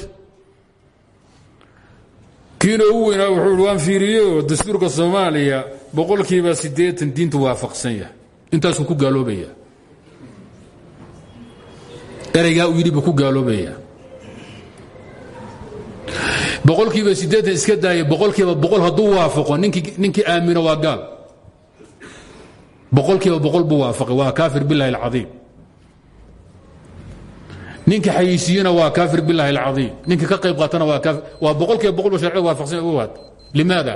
kiina ugu weynaa wuxuu waan fiiriyo dastuurka soomaaliya boqolkiiba siddeetan diinta waafaqsan yahay intaasuu ku gaaloobaya ereygaa uu yidhi buu ku gaaloobaya boqolkiiba siddeetan iska daaya boqolkiiba boqol hadduu waafaqo ninkii ninkii aamino waa gaal boqolkiiba boqol buu waafaqay waa kaafir biاllahi اlcadiim ninka xayisiiyena waa kaafir biاllahi اlcadiim ninka ka qayb qaatana waa boqolkiiba boqol ba sharcida waafaqsan ogaad limaada?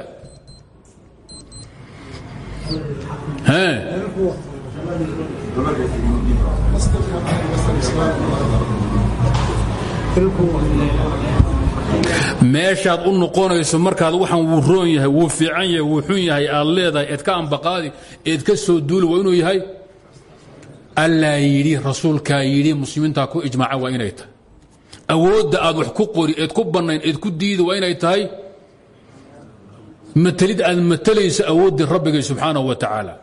Meeshaad u noqonayso markaad waxaan wuu roon yahay wuu fiican yahay wuu yahay aad leedahay eed ka ambaqaadi soo duuli waa yahay allaa yidhi rasuulkaa yidhi muslimiintaa ku ijmaaca waa inay tahay. Awoodda aad wax ku qori eed ku bannayn eed ku diidi waa inay tahay. Matalid aad matalayso awooddii rabbigay subxaanahu wa tacaala.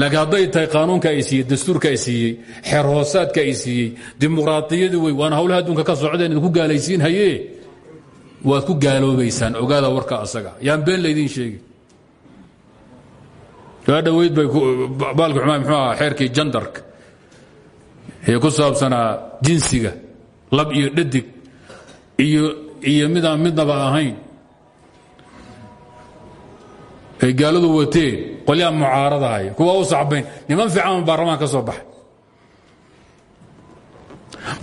Laakiin hadday tahay qaanuunka ay siiyey dastuurka ay siiyey xeer hoosaadka ay siiyey dimuqraadiyadu wey waana hawlaha adduunka ka socdeen idinku gaalaysiin haye waad ku gaaloobaysaan ogaada warka asaga. Yaan been laydin sheegi gaa dhoweyd bay baalka xumaa muxuu ahaa xeerkii jandarka ee ku saabsanaa jinsiga lab iyo dhadig iyo iyo midaan midnaba ahayn. Ay gaaladu wateen qolyaa mucaaradahay kuwa u sacbayn niman fiican baarlamaan ka soo baxay.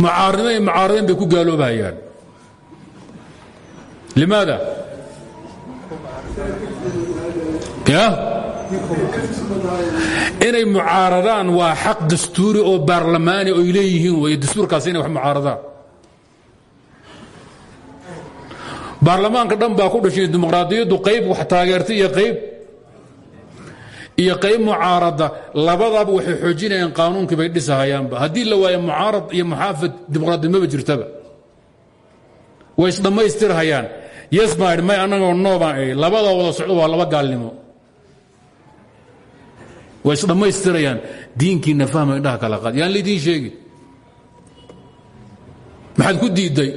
Mucaaridnimo iyo bay ku gaaloobayaan limaada? Ya inay mucaaradaan waa xaq dastuuri oo baarlamaani oy leeyihiin wey dastuurkaas inay wax mucaaradaan. Baarlamaanka dhan baa ku dhashay dimuqraadiyaddu qayb wax taageerta iyo qayb iyo qayb mucaarada. Labadaba waxay xoojinayaan qaanuunkii bay dhisahayaanba. Haddii la waayo mucaarad iyo muxaafid dimuqraadnimaba jirtaba. Way isdhammaystirhayaan yes baan idhi may annagoo noo wada socdo waa laba gaalnimo way isdhammaystirayaan diinkiina fahma indhaha kala qaad. Yaan laydiin sheegi. Maxaad ku diidday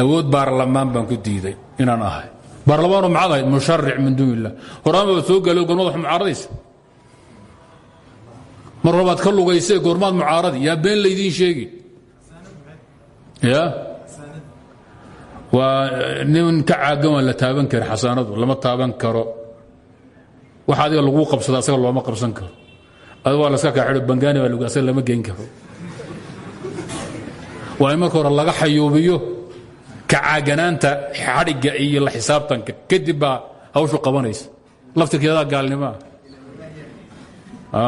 awood baarlamaan baan ku diiday inaan ahay. Baarlamaanoo maxaad ahayd musharic min duun illah soo gaalo goormaad wax mucaaradaysa? Ka lugaysee goormaad mucaaradi yaa been laydiin sheegi. Ya waa nin ka caagan la taaban kari xasaanadu. Lama taaban karo waxa adiga laguu qabsada asaga looma qabsan karo. Ad waa laska kaaxidho bangaani baa lagu asaga lama geyn karo. Waa in marka hore laga xayuubiyo kacaaganaanta xadhigga iyo la xisaabtanka. Kadib baa hawshu qabanaysa. Laftirkeedaa gaalnimaa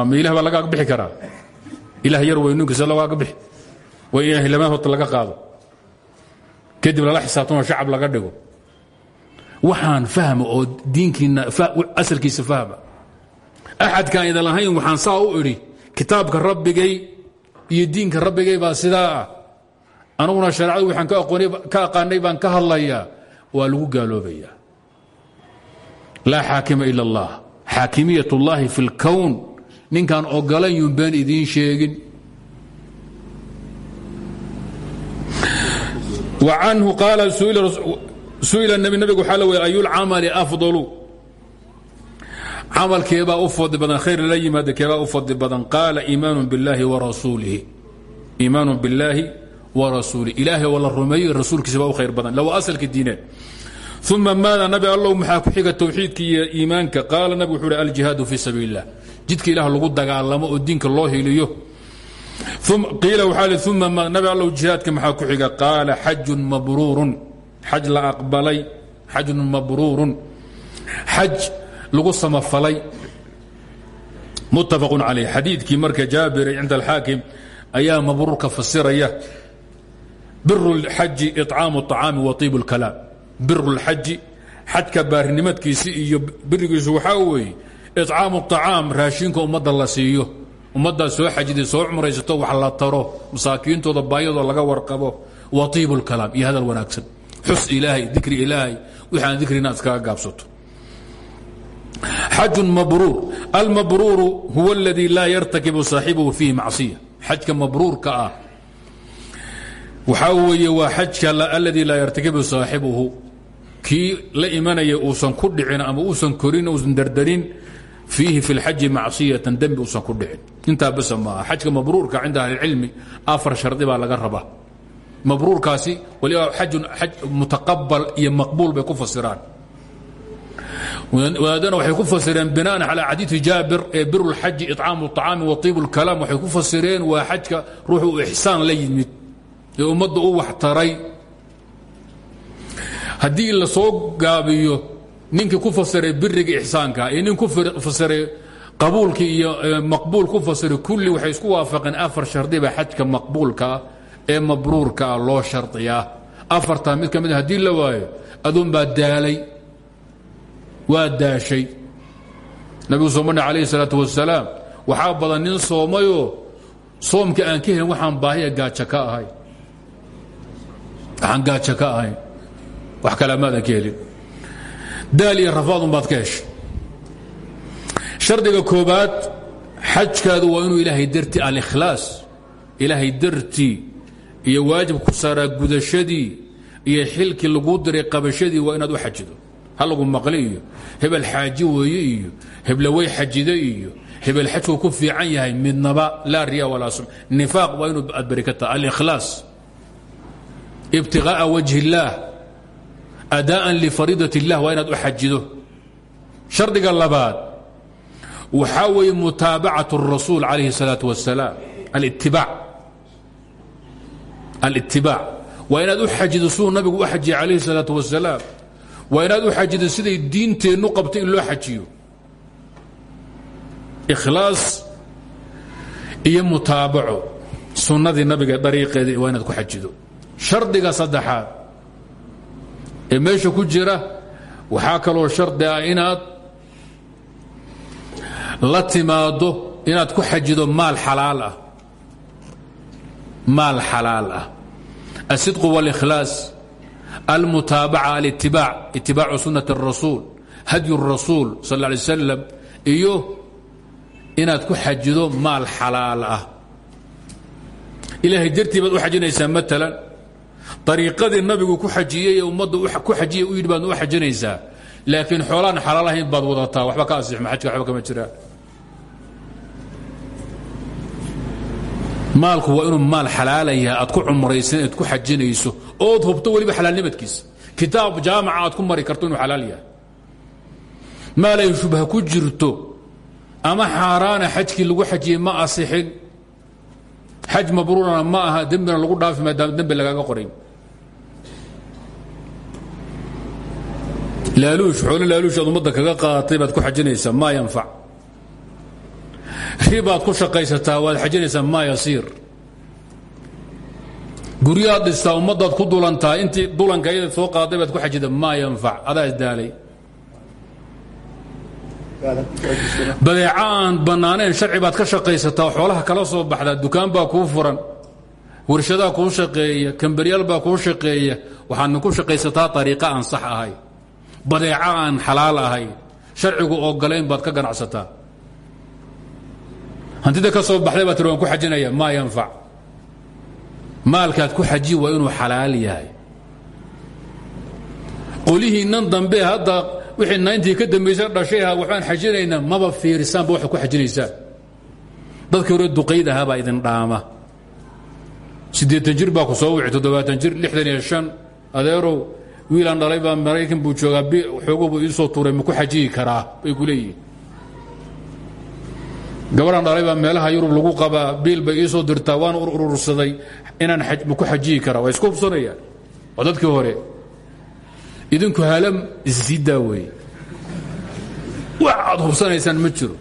ma ilah baa laga agbixi karaa. Ilah yar weynunkisa lagu agbixi waa in ilahlamaad horta laga qaado. Kadib lala xisaabtamo shacab laga dhigo waxaan fahma oo diinkiina asalkiisa fahma. Axadkaan idan lahayn waxaan saa u idhi kitaabka rabbigay iyo diinka rabbigay baa sidaa ah. Anuguna shareecadu waxaan ka aqaanay baan ka hadlayaa waa lagu gaaloobayaa. Laa xaakima ila allah. Xaakimiyat اllahi fi اlkown ninkaan ogolan yun been idiin sheegin. Wa canhu qaala su'ila nabi nabigu waxaa la wey ayulcamali afdalu camalkeebaa u fadli badan khayr lala yimaada keebaa u fadli badan qaala iimaanu biاllaahi warasuulihi iimaanu biاllaahi warasuuli ilaahay oo la rumeeyo rasuulkiisa baa u khayr badan lawa asalka diineed uma maada nabi allow maxaa ku xiga towxiidka iyo iimaanka qaala nabi wuxuu hi aljihaadu fii sabiil اllah jidka ilaah lagu dagaalamo oo diinka loo heliyo qiila waxaa li uma nabi allow jihaadka maxaa ku xiga qaala xajun mabruurun xaj la aqbalay xajun mabruurun xaj lagu samafalay muttafaqu calayh xadiidkii marka jaabir cinda alxaakim ayaa mabruurka fasiraya biru اlxaji iطcaamu الطacaami wa طiib اlkalaam biru اlxaji xajka baarinimadkiisi iyo birigiisu waxaa weeye iطcaamu الطacaam raashinka ummadda la siiyo ummaddaa soo xajiday soo cumraysato wax la taro masaakiintooda baayadoo laga warqabo wa طiib اlkalaam iyo hadal wanaagsan xus ilaahay dikri ilaahay wixaan dikri inaad iskaga gaabsato xaju mabruur almabruuru huwa اladii laa yartakibu saaxibuhu fiihi macصiya xajka mabruurka ah waxaa weeye waa xajka aladii laa yartakibu saaxibuhu kii la imanaya uusan ku dhicin ama uusan korin uusan dardarin fiihi fi اlxaji macsiyatan dembi uusan ku dhicin intaa basa maaha xajka mabruurka cinda ahli اlcilmi afar shardi baa laga rabaa mabruurkaasi waliba ajun mutaqabal iyo maqbuul bay ku fasiraan. Wadaadana waxay ku fasireen binaan calaa xadiii jaabir ee biru lxaji icaamu acaami wa iib اlkalaam waxay ku fasireen waa xajka ruuxuu ixsaan la yimid ee ummadda u waxtaray. Haddii la soo gaabiyo ninkii ku fasiray biriga ixsaanka iyo nin ku fasiray qabuulkii iyo maqbuul ku fasiray kulli waxay isku waafaqeen afar shardi ba xajka maqbuulkaa ah ee mabruurkaa loo shardiyaa. Afartaa mid ka mid haddii la waayo aduun baa daalay waa daashay. Nabigu soomane calayhi salaatu wasalaam waxaa badan nin soomayoo soomka aan ka helin waxaan baahiya gaajo ka ahay. Waxaan gaajo ka ahayn wax kale maadan ka helin. Daal iyo rafaadun baad ka heshay. Shardiga koobaad xajkaadu waa inuu ilaahay dartii alikhlaas. Ilaahay dartii iyo waajib ku saaraa gudashadii iyo xilkii laguu diray qabashadii waa inaad u xajido. Ha lagu maqli iyo hebel xaaji weeye iyo xajku ku fiican yahay midnaba laa riya walaa sum. Nifaaq waa inuu aad beri ka taha alikhlaas ibtiqaa'a wajhi illaah adaa'an lifariidat illah waa inaad u xajido. Shardiga labaad waxaa weeye mutaabacatu rasuul calayhi salaatu wasalaam alitibaac alitibaac waa inaad u xajido siduu nabigu u xajiyey calayhi salaatu wasalaam waa inaad u xajido siday diinteennu qabto in loo xajiyo. Ikhlaas iyo mutaabaco sunnadii nabiga dariiqeedii waa inaad ku xajido. Shardiga saddexaad ee ku jira waxaa kaloo shardi ah inaad la timaado inaad ku xajido maal xalaal ah maal xalaal ah الصدق والإkhlاaص المتaaبعة الاتibاع اتibاacu suنaة الرasuuل hadي الرasuuل sal اه عليه وسلم iyo inaad ku xajido maal xalaal ah ilaahay dartii baad u xajinaysaa maala طariiqadii nabigu ku xajiyey ee ummadda ku xajiyey u yidhi baad u xajinaysaa laakiin xoolaan xalaal ahayn baad wadataa waxba ka asixma xajka waxba kama jiraan maalku waa inuu maal xalaalaya aad ku cumraysan aad ku xajinayso ood hubto weliba xalaalnimadkiisa kitaab jaamaca aad ku mari karto inuu xalaal yahay. Maalay shubha ku jirto ama xaaraana xajkii lagu xajiyey ma asixin. Xaj mabruurana ma aha dembina lagu dhaafi maadaama dembi lagaaga qorayn. Laaluush xoolo laaluush aad ummadda kaga qaadatay baad ku xajinaysaa maa yanfac ribaad ku shaqaysataa waad xajinaysaa maa yasiir. Guryaad dhistaa ummadaad ku dulantaa intii dulanka iyada soo qaaday baad ku xajida maa yanfac adaa isdaalay badeeca aan sharci baad ka shaqaysataa xoolaha kala soo baxdaa dukaan baa kuu furan warshadaa kuu shaqeeya kambaryaal baa kuu shaqeeya waxaadna ku shaqaysataa ariiqa aan sax ahay badeeca aan xalaal ahayn sharcigu ogolayn baad ka ganacsataa hantida ka soo baxday baa tir waan ku xajinaya maa yanfac. Maalkaad ku xaji waa inuu xalaal yahay. Qolihiinnan dambe hadda wixii nayntii ka dambaysa dhashay aha waxbaan maba fiirisaanba waxaad ku xajinaysaan. Dadkii hore duqayd ahaa baa idin dhaama. Siddeetan jir baa ku soo wici toddobaatan jir lixdan iyo shan adeerow wiilaan dhalay baa maraykan buu joogaa xoogubu iisoo tuuray ma ku xajiyi karaa bay ku leeyihiin gabaraan dhalay baa meelaha yurub lagu qabaa biil bay iisoo dirtaa waan urursaday inaan ku xajiyi karaa. Waa isku hubsanayaan waa dadkii hore. Idinku halam issii daaweeye wax aad hubsanaysaan ma jiro.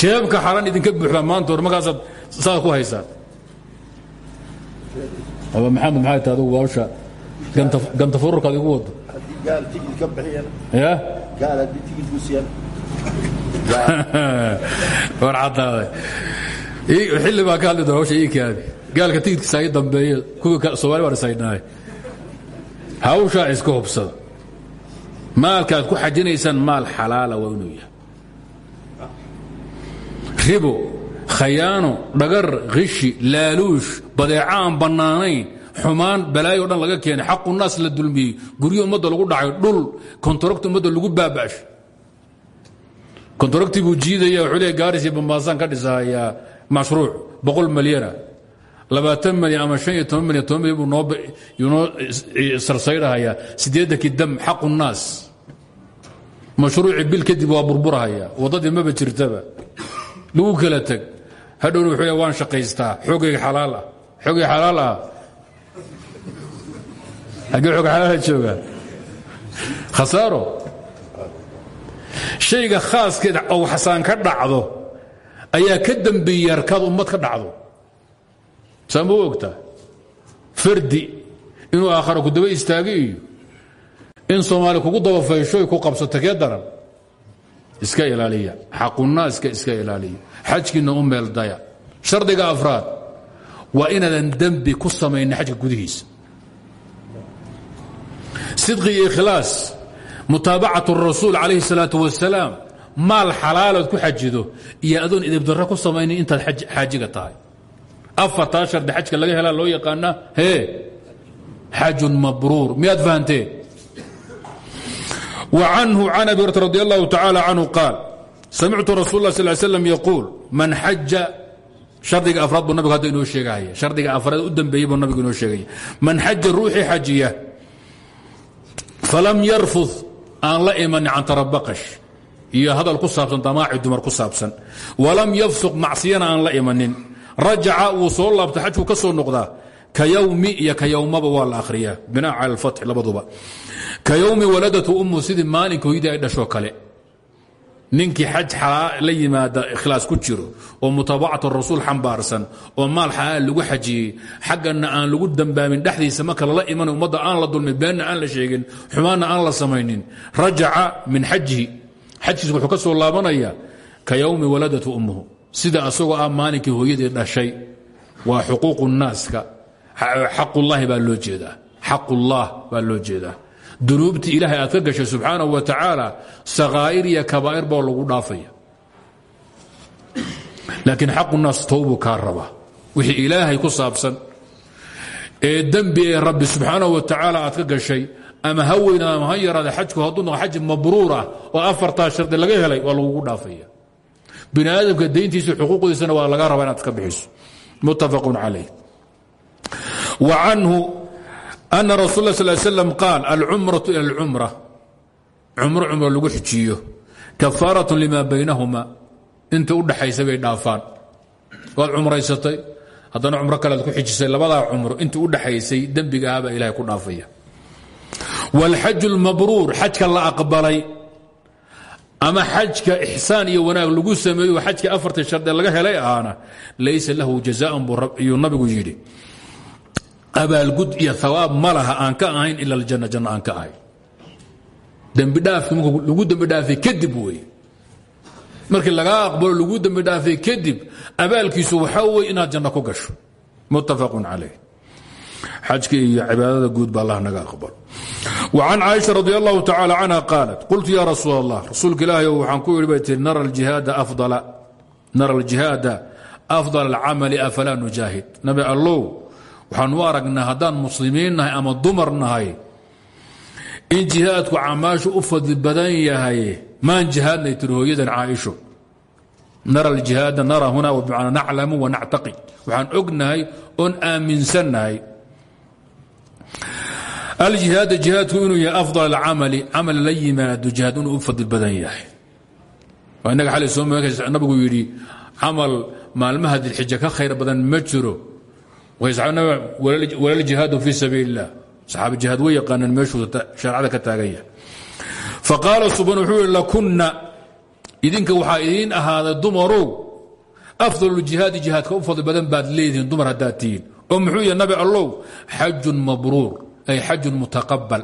Jeebka xaran idinka buuxdaa maanta hore markaasaad saad ku haysaan aba maxamed maxay tahay adugu hawsha ganta fururkaad igu wado. Ya xilli baa ka hadli doona hawsha ii kaadi. Gaalka tigidkiisa ii dambeeye kuwii somaali baan isaydhanaay hawshaa iska hubsada maalkaad ku xajinaysaan maal xalaala waa inuu ribo khayaano dhagar khishi laaluush badeeca aan xumaan balaayo dhan laga keenay. Xaqu naas la dulmiyey. Guryo ummadda lagu dhacay dhul kontarogta ummadda lagu baaba'shay kontarogtii buu jiidaya wuxuu leeya gaaris iyo bambaasaan ka dhisahayaa mashruuc boqol malyana labaatan milyan ama shan iyo toban milyan toban milyan buu noo noo sarsaydhahayaa siddeedankii dam xaqu naas. Mashruucii bil kadib waa burburahaya. Waddadii maba jirtaba. Lagu kala teg hadhowna wuxuu leeya waan shaqaystaa. Xoogayga xalaal ah. Xoogay xalaal ah. Haggee xoog xalaala joogaa. Khasaaro shayga khaaskeed oo xasaan ka dhacdo ayaa ka dembeeyey arkaad ummad ka dhacdo. Saa ma u ogtaa fardi. Inuu aakhara ku daba istaagi iyo in soomaali kugu daba fayshoy ku qabsato kee daran? Iska ilaaliya. Xaqunaaska iska ilaaliya. Xajkiinna u meel daya. Shardiga afraad. Waa inaadan dembi ku samaynin xajka gudihiisa. Sidqi iyo mutaabacat rasuul calayhi salaatu wasalaam maal xalaalood ku xajido iyo adoon idibdarro ku samaynin intaad xaajiga tahay. Afartaa shardi xajka laga helaa loo yaqaana hee xajun mabruur. Miyaad fahanteen wa canhu can abi hurata radi qaal samictu rasul lah sal slam yaquul man xaja shardiga afraad buu nabigu hadda inoo shardiga afraad u dambeeyey buu nabigu inoo sheegaya man xaja ruuxii xajiya falam yarfud aan la imanin can tarabaqash iyo hadal ku saabsan damaaci dumar ku saabsan. Walam yafsuq macsiyana aan la imanin. Rajaca wuu soo laabta xajku ka soo noqdaa ka yawmi iyo ka yowmaba waa la akhriyaa. Binaa cala alfatxi labaduba. Ka yowmi waladatu ummu sidii maalinka hoydii ay kale ninkii xaj la yimaada ikhlaas ku jiro oo mutaabacatu rasuul xambaarsan oo maal xalaal lagu xajiyey xaggana aan lagu dambaamin dhexdiisa marka lala iman ummadda aan la dulmin beenna aan la sheegin xumaanna aan la samaynin. Rajaca min xajihi xajkiisa wuxuu ka soo laabanaya ka yowmi waladatu ummuhu. Sida asagoo ah maalinkii hooyadii dhashay. Waa xuquuqu naaska. Xaqullaahi baa loo jeedaa. Xaqullah baa loo jeedaa dunuubtii ilaahay aad ka gashay subxaanahu wa tacaala sakaa'ir iyo kabaa'ir baa lagu dhaafaya. Laakiin xaqu naas towbuu kaa wixii ilaahay ku saabsan ee dembi ee rabbi subxaanahu wa tacaala aad ka gashay ama ha ama ha yaraada xajku hadduu noqo xaj mabruur ah shardi laga helay waa lagugu dhaafaya. Bini aadamka dayntiisa waa laga rabaa inaad ka bixiso. Muttafaqun calayh. Wa canhu ana rasul ا sl slam qaal alcumraة ilى اlcumra cumro cumro lagu xijiyo kafaaraة lima baynahuma inta u dhaxaysa bay dhaafaan waad cumraysatay haddana cumro kalead ku xijisay labadaa cumro inta u dhaxaysay dembiga ahbaa ilahay ku dhaafaya wاlxaj اlmabruur xajka la aqbalay ama xajka ixsaan iyo wanaag lagu sameeyo xajka afarta sharde laga helay ahaana laysa lahu jazaءan buu nabigu yidhi abaalgud iyo awaab ma laha aan ka ahayn ila aljanna janna aan ka ahayn dembidhaafki marku lagu dembi dhaafay kadib wey markii lagaa aqbalo lagu dembi dhaafay kadib abaalkiisu waxaa wey inaad janno ku gasho. Muttafaqun calayh. Xajka iyo cibaadada guud ba allah naga aqbalo. وcan caaisha radi allahu tacala canha qaalat qultu ya rasuul allah rasuulka ilaahay waxaan ku idhi bay tii nara aljihaada afdal alcamali afalaa nujaahid. Nabi allow waxaan u aragnaa haddaan muslimiin nahay ama dumar nahay in jihaadku camaashu u fadli badan yahay maan jihaadnay tiri hooyadan nara aljihaada nara huna bimacnaa naclamu wanactaqid waxaan ognahay oon aaminsannahay aljihaada jihaadku inuu yahay afdal alcamali camal la yimaado jihaad inuu u fadli badan yahay. Waa innaga xalay soo meekaysa nabigu yidhi camal maalmaha dilxija ka khayr badan ma walal jihaadu fii sabiil اllah saxaabi jihaad way yaqaaneen meeshuu shareecada ka taagan yahay faqaala subaan wuxuu yihi lakunna idinka waxaa idiin ahaaday dumarow. Afdal jihaadi jihaadka u fadli badan baad leedihiin dumar haddaad tihiin. Oo muxuu yahi nabi allow xajun mabruur ay xajun mutaqabal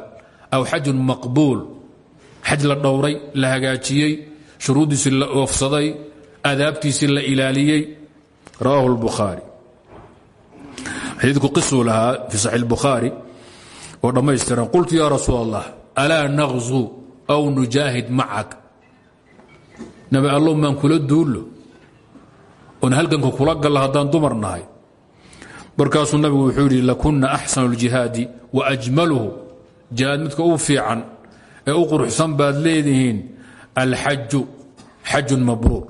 aw xajun maqbuul. Xaj la dhowray la hagaajiyey shuruuddiisii la oofsaday adaabtiisii la ilaaliyey. Rawaahu اlbukhaari xadiidku qisuu lahaa fi saxi اlbukhaari oo dhammaystiran qultu ya rasuul allah alaa naqzu aw nujaahid macak? Nabi allow maan kula duullo. Oon halganka kula galla haddaan dumar nahay. Markaasuu nabigu wuxuu yidhi lakunna axsanu اljihaadi wa ajmaluhu. Jihaad midka u fiican ee u quruxsan baad leedihiin alxaju xajun mabruur.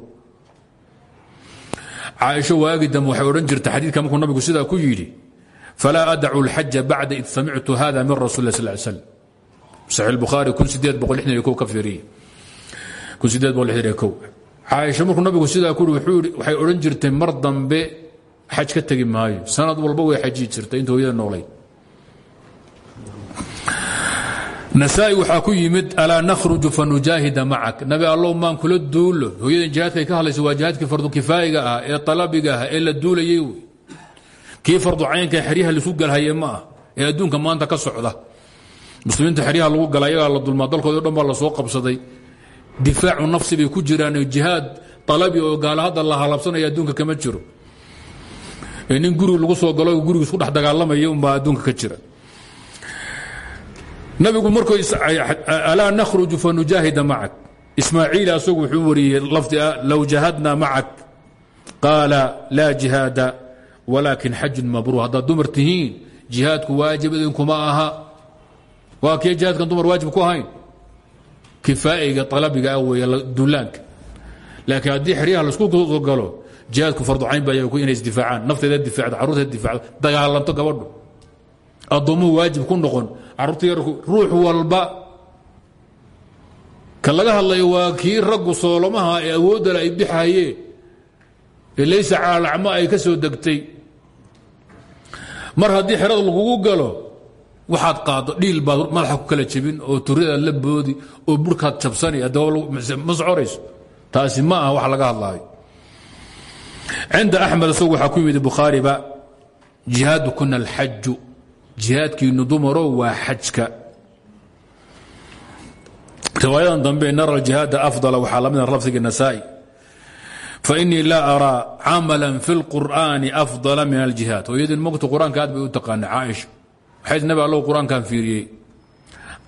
Caaisho waagi dambe waxay odhan jirta xadiidka markuu nabigu sidaa ku yidhi falaa adacu اlxaja bacda id samictu hada min rasul lah sl slam saxi bukhaari ka fiiriye caaisho markuu nabigu sidaa ku yidhi waxay odhan jirtay mar dambe xaj ka tegi maayo sanad walba way xajiyi jirtay inta hooyada noolayd nasaa-i waxaa ku yimid alaa nakhruju fanujaahida macak nabi allow maan kula duulo hooyadan jihaadkay ka hadlaysa waa jihaadkii fardu kifaayiga ah ee alabiga ah ee la duulayey wey kii fardu caynka xeryaha lisu galhaye ma ah ee adduunka maanta ka socda. Muslimiinta xeryaha lagu gala ayagaa la dulmaa dalkoodao dhan baa la soo qabsaday. Difaacu nafsi bay ku jiraan jihaad alabi oo gaala hadda la halabsanaya adduunka kama jiro. Nin guriga lagu soo galo gurigiis ku dhex dagaalamaya unbaa adduunka ka jira. Nabigu markuu alaa nakhruju fanujaahida macak. Ismaaciil asagu wuxuu wariyey lafdi low jahadna macak. Qaala laa jihaada walaakin xajun mabruur haddaad dumar tihiin jihaadku waajib idinkuma aha. Waa kee jihaadkan dumar waajib ku ahayn? Kifaa'iga alabiga ah weeye duulaanka laakiin haddii xeryaha la isku galo jihaadku farducayn ba inay isdifaacaan. Nafteeda difaacdo carruurteeda difaacdo dagaalanto gabadhu. Addoommuhu waajib ku noqon carruurta yarku ruux walba. Ka laga hadlayo waa kii raggu soolomaha ee awooddale ay bixayeen ee laysa cala alacma ay ka soo degtay mar haddii xerada lagugu galo waxaad qaaddo dhiil baad madaxa ku kala jebin oo turidaad la boodi oo burhkaad jabsani ma socorayso. Taasi ma wax laga hadlaayo. Cinda axmed isagu waxaa ku yimid bukhaariba jihaadukuna alxaju jihaadkiinu dumaro waa xajka. Riwaayadan dambe nara aljihaada afdala waxaa lamida lafdiga nasaa'i fainii laa araa camala fi اlqur'aani afdala min aljihaad hooyadin mogta qur'aanka aad bay u taqaana caaisha waxay nabi allow qur'aankan fiiriyey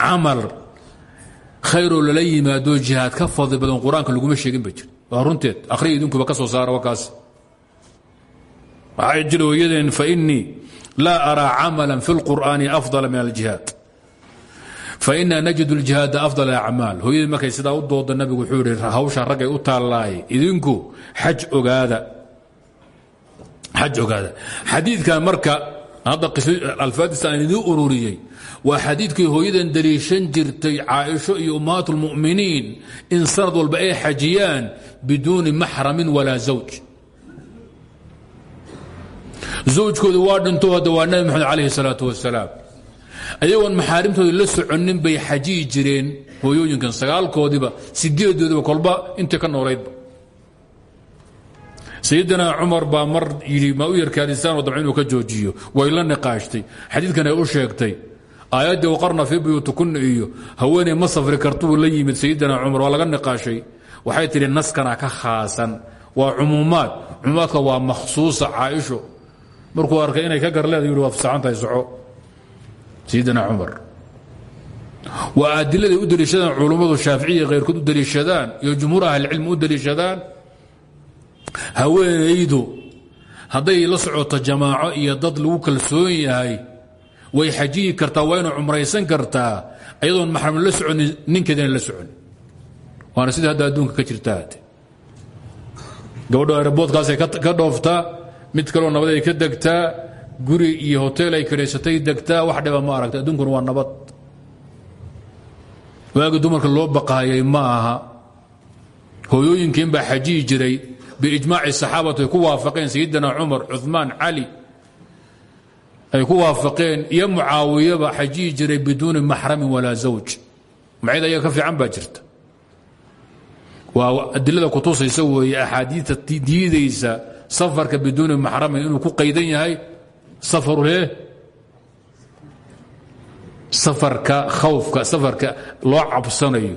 camal khayroo lala yimaado jihaad ka fadli badan qur'aanka laguma sheegin ba jir waa runteed akhriya idinkuba ka soo saara wakaas waxay jira hooyadeen fainii laa araa camala fi اlqur'aani afdala min aljihaad faina najid اljihaada afdal acmaal hooyadii markay sidaa u dooda nabigu wuxuu ihi hawshan raggay u taallaaye idinku xaj ogaada xaj ogaada xadiidkan marka hadda alfaadista aan idiin ururiyey waa xadiidkii hooyadan daliishan jirtay caaisho iyo ummahaat اlmu'miniin in sanad walba ay xajiyaan biduuni maxramin walaa zawj zawjkoodu waa dhinto hadda waa nabi moxamed calayh الsalaaة wasalaam ayagoon maxaarimtooda la soconin bay xajiyi jireen hooyooyinkan sagaalkoodiiba sideedoodiba kolba intay ka noolaydba sayidina cumar baa mar yidhi ma u yarkaadisaanoo damco inuu ka joojiyo? Way la niqaashtay. Xadiidkan ay u sheegtay aayaddii waqarna fii buyuutikuna iyo haweeney ma safri la yimid sayidina cumar waa laga niqaashay. Waxay tidhi naskana ka khaasan waa cumuumaad cumuumaadka waa makhsuusa caaisho markuu arkay inay ka garleeda yidhi waa fasaxan tahay soco sayidina cumar. Waa adiladay u deliishadaan culummadu shaaficiya khayrkood u deliishadaan iyo jumhuur ahlicilmi u deliishadaan haweenaydu hadday la socoto jamaaco iyo dad lagu kalsoon yahay way xajiyi kartaa waa yna cumraysan kartaa ayadoon maxram la soconin ninkeedana la socon waana sida hadda adduunka ka jirtaa gabadho aeroboodkaasay ka dhooftaa mid kaloo nabad ay ka degtaa guri iyo hotel ay kadhaysatay degtaa wax dhiba ma aragta adduunkuna waa nabad. Waagi dumarka loo baqaayay ma aha. Hooyooyinkiin baa xajiyi jiray biijmaaci saxaabatu ay ku waafaqeen sayidina cumar cumaan cali ay ku waafaqeen iyo mucaawiyaba xajiyi jiray biduuni maxramin walaa zawj. Mayd ayaga ka fiican baa jirta. Waa adilada kutusaysa weeye axaadiita diidaysa safarka biduuni maxramin inuu ku qaydan yahay safarule safarka khawfka safarka loo cabsanayo.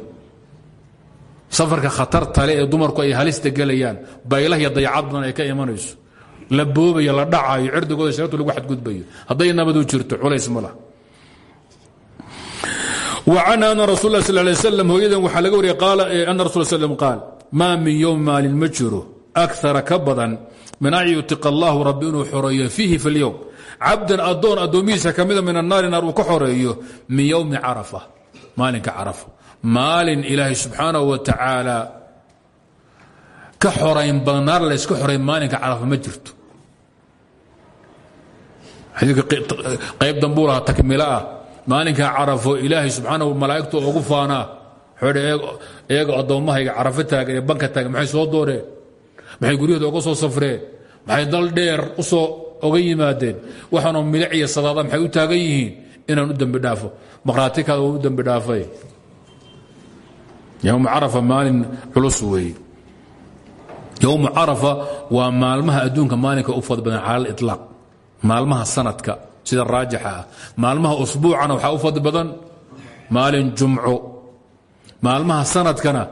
Safarka khatartale ee dumarku ay halista gelayaan baylah iyo dayacaad badan ay ka imanayso. La boobayo la dhacayo cirdigooda sharabtu lagu xadgudbayo. Hadday nabadu jirto culays ma lah an ana rasu sl hooyadan waxaa laga wariyey ana rasu qaal maa min ywm maalin ma jiro akara ka badan min an yuti allahu rabbi inuu xoreeyo fiihi fi اlyowm cabdan adoon addoomihiisa kamida min anaari naar uu ka xoreeyo min ywmi carafa maalinka carafa. Maalin ilaahay subxaanahu wa tacaala ka xorayn badan naar layska xorayn maalinka carafa ma jirto. Qayb dambuu lahaa takmilo ah. Maalinkaa carafo ilaahay subxaanahu malaa'igtu ugu faanaa. Xodhe eego addoommahayga carafo taaga ee banka taaga maxay soo dooreen maxay guryahooda uga soo safreen maxay dal dheer u soo oga yimaadeen. Waxaanoo milic iyo sadaada maxay u taagan yihiin? Inaan u dembi dhaafo. Maqhraatikaada u dembi dhaafay. Yowma carafa maalin culus weeye yowmu carafa waa maalmaha adduunka maalinka u fadl badan cala aliطlaaq maalmaha sanadka sida raajixa ah. Maalmaha usbuucana waxaa u fadli badan maalin jumco. Maalmaha sanadkana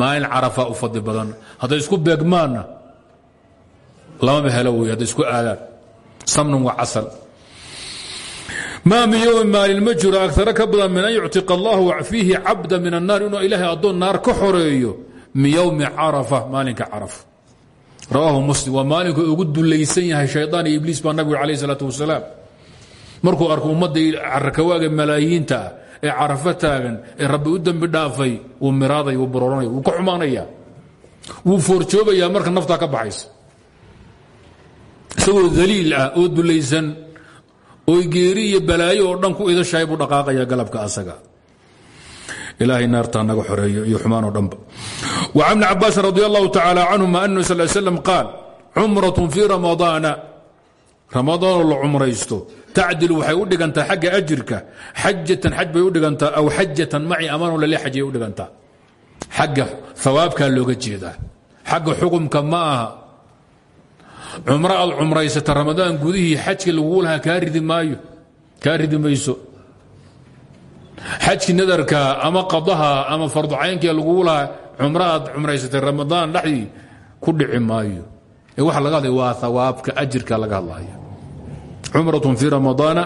maalin carafa u fadli badan hadday isku beegmaanna lamaba helo wey isku aadaan. Samnan wa casal. Maa min ywmi maalin ma jiro min an yuctiqa allah fiihi cabda min annaar inuu ilaahay addoon naar ka xoreeyo min ywmi carafa maalinka caraf. Muslim waa maalinku ugu dulaysan yahay shayaan iyo ibliis baa nabigu alayh isalaatu markuu arko ummadday carakawaaga malaayiinta ah ee carafo ee rabbi u dembi dhaafay wuu miraaday wuu borooranaya wuu ka xumaanaya. Wuu foorjoobayaa marka naftaa ka baxaysa isagoo daliil ah oo dulaysan oy geeri iyo balaayo oo dhan ku idashahay buu dhaqaaqaya galabka asaga. Ilaahay naartaa naga xoreeyo iyo xumaanoo dhanba. Wa can bni cabbaasin radi allahu tacaala canhuma anabi qaal cumratun fii ramadaana ramadaanoo la cumraysto tacdil waxay u dhigantaa xagga ajirka xajatan xaj bay u aw xajatan maci amaanoo lale xajay u dhigantaa. Xagga awaabkaa looga jeedaa xagga xukumka ma cumro aad cumraysata ramadaan gudihii xajkii lagugu lahaa kaa maayo kaa mayso. Xajkii nadarka ama qadaha ama farducaynkia lagugu lahaa cumro aad cumraysatay ramadaan dhexdii ku dhici maayo. Ee waxa laga hadlaya waa hawaabka ajirka laga hadlaya cumratun fii ramadaana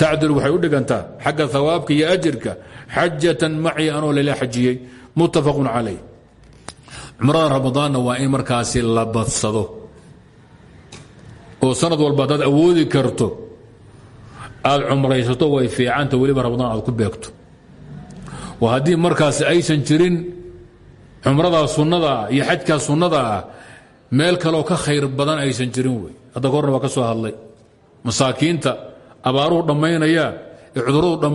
tacdil waxay u dhigantaa xagga hawaabka iyo ajirka xajatan maci anoo lala xajiyey muttafaqun calayh. Cumrada ramadaanna waa in markaasi la oo sanad walba haddaad awoodi karto aad cumraysato way fiicanta weliba ramadaan aad ku beegto. Oo haddii markaasi aysan jirin cumradaa sunnadaa iyo xajkaa sunnada ah meel kaleoo ka khayr badan aysan jirin wey. Hadda ka horna soo hadlay. Masaakiinta abaaruhu dhammaynayaan ee cuduradu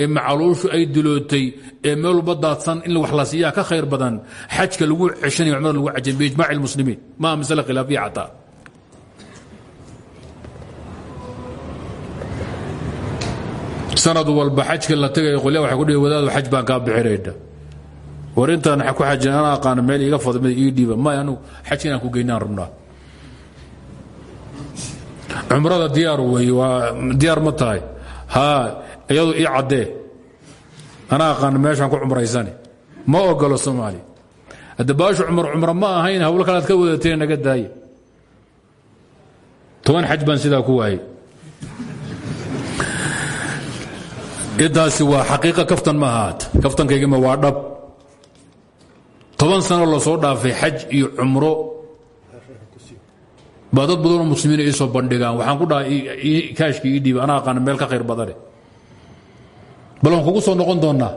ee macaluushu ay dilootay ee meel walba in wax la siiyaa ka khayr badan xajka lagu ceshanaya cumrada lagu cajay biijmaaci lmuslimiin maaha masale khilaafiya sanad walba xajka la tagay qolya waxay ku dhihi wadaadu xaj baan kaa bixinaydha war intaan ku xajin ana aqaana meel iga fadmid ii dhiiba may anugu xajka inaan ku geynaan rabnaa cumrada diyaar wey waa diyaar ma tahay. Haa iyadu ii caddee ana aqaana meeshaan ku cumraysani. Ma ogolo soomaaliya hadda baashu cumar cumro ma ahayn hawlo kalead ka wadatee naga daaye. Toban xaj baan sidaa ku waayey intaasi waa xaqiiqa kaftan ma ahaat. Kaftankaygima waa dhab. Toban sano la soo dhaafay xaj iyo cumro. Baa dad badanoo muslimiin ii soo bandhigaan. Waxaan ku dhaha kaashka ii dhiiba anaa aqaana meel ka khayr badane. Bal waan kugu soo noqon doonnaa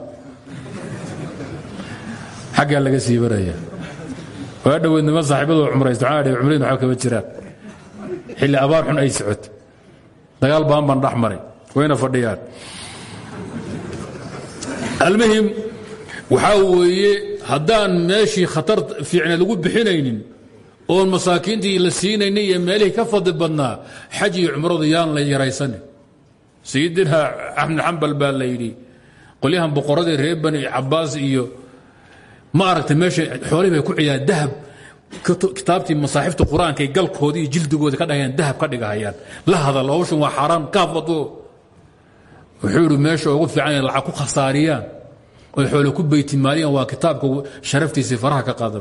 xaggaa laga siibanaya waa dhoweydnima saaxiibadoo cumraysta. Waxaa dhihi cumradiin waxba kama jiraan? Xilli abaar xun ay socot. Dagaal baan baan dhex maray. Wayna fadhiyaan almuhim waxaa weeye haddaan meeshii khatar fiicneed lagu bixinaynin oon masaakiintii la siinaynin iyo meelihii ka fadli badnaa xaj iyo cumradu yaan la yaraysanin. Sayidina axmed xambal baa la yidhi qolyahan boqoradii reer bani cabaas iyo ma aragtay meesha xoolihii bay ku ciyaan dahab kitaabtii masaaxifta qur'aankay galkoodii iyo jildigooda ka wuxuu idhi meesha ugu fiican inay lacag ku khasaariyaan oy xoole ku beytimaaliyaan waa kitaabka sharaftiisii faraha ka qaada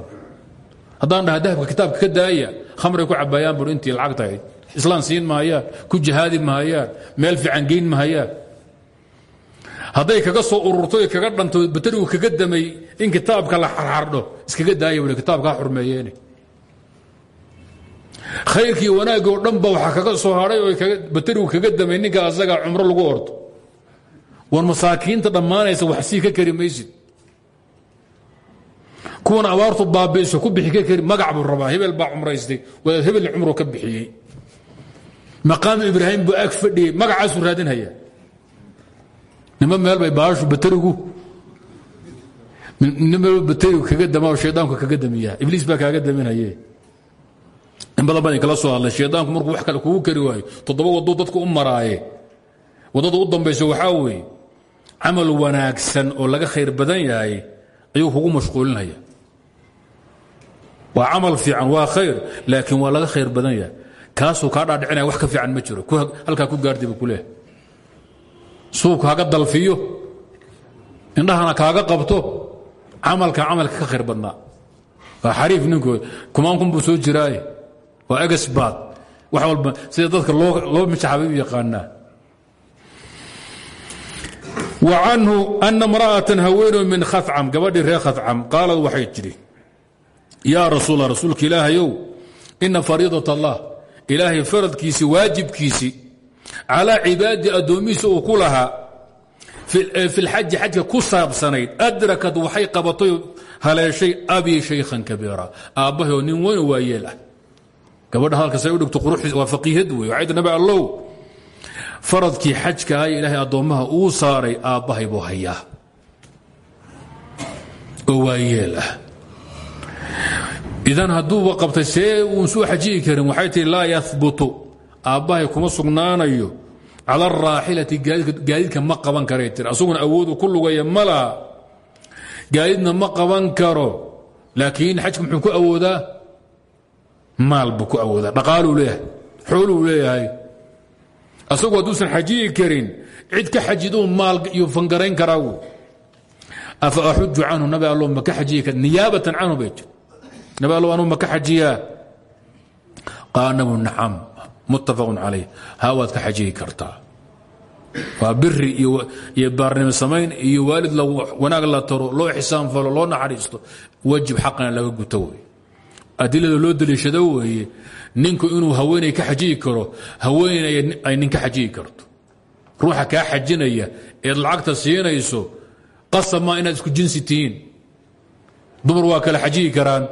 haddaan dhaha dahabka kitaabka ka daaya khamray ku cabaayaan bur intii lacag tahayd islaan siin mahayaan ku jihaadi mahayaan meel fiican geyn mahayaan. Hadday kaga soo ururto kaga dhanto baterigu kaga damay in kitaabka la xarxardho iskaga daaya bui kitaabkaa xurmeeyeene. Khayrkii wanaaggi oo dhan ba waxaa kaga soo hadhay oo baterigu kaga damay ninka asaga cumro lagu orto war masaakiinta dhammaanaysa wax sii ka maysid. Kuwan abaartu baabiiso ku bixi ka kari magac buu rabaa hebel baa cumraystay wadaad hebel cumro ka bixiyey. Maqaamu ibraahim buu ag fadhiyey magacaasuu raadinhaya nima meel bay baashu baterigu nima baterigu kaga dama shaydaanku kaga damiyaa? Ibliis baa kaaga daminaye in badan baan kala soo hadlay shaydaanku markuu wax kale kugu kari waayo toddoba waddo dadku u maraaye. U dambaysa waxaa weeye camal wanaagsan oo laga khayr badan yahay ayuu kugu mashquulinaya. Waa camal fiican waa khayr laakiin waa laga khayr badan yahay. Kaasuu kaa dhaadhicinaya wax ka fiican ma jiro. Halkaa ku gaartay buu ku leehay suu kaaga dalfiyo. Indhahana kaaga qabto. Camalka camalka ka khayr badnaa. Waa xariif ninkood kumaan kun buu soo jiraaye. Waa egesbaad wax walba sida dadka loo mijaxabay u yaqaanaa وcanhu أna امrأaة haweenoo min khacam gabadhii reer khacam qaalad waxay tidhi yaa rasuula rasuulka ilaahayow ina fariidaة الlah ilaahay faradkiisii waajibkiisii calىa cibaadi addoomihiisa uu ku lahaa fi اlxaji xajka ku saabsanayd adrakad waxay qabatay haleeshay abii shaykhan kabiira aabbahay oo nin weynoo waayeel ah gabadha hadalkaasay u dhigto quruxdiis waa faqiihad wey waxay ti nabi allow faradkii xajka ah ilaahay addoommaha uu saaray aabbahay buu hayaa. Oo waayeel ah. Idan hadduuba qabtay see uunsu xajiyi karin waxay tihi laa yahbutu aabbahay kuma sugnaanayo. Cala araaxilati gaadiidka ma qaban karay tir asaguna awoodu ku lugaya ma laha gaadiidna ma qaban karo. Laakiin xajka muxuu ku awoodaa? Maal buu ku awoodaa. Dhaqaaluu leeyahay xooluu leeyahay asagu hadduusan xajiyi karin cid ka xajiduu maal iyo fangarayn karaagu afa axuju canhu nabi allo ma ka xajiyi niyaabatan canhu bay tir nabi allo anuu ma ka xajiyaa qaala nabu nacam muttafaqun calayh haa waad ka xajiyi kartaa. Waa biri iyo baarnimo samayn iyo waalid wanaag la taro loo ixsaan falo loo naxariisto wajib xaqana laga guto wey. Adilada loo daliishado weeye ninku inuu haweenay ka xajiyi karo haweenay ay nin xajiyi karto. Ruuxa kaa xajinaya eed lacagta siinayso qasab maa inaad isku jinsi tihiin. Dumar waa kala xajiyi karaan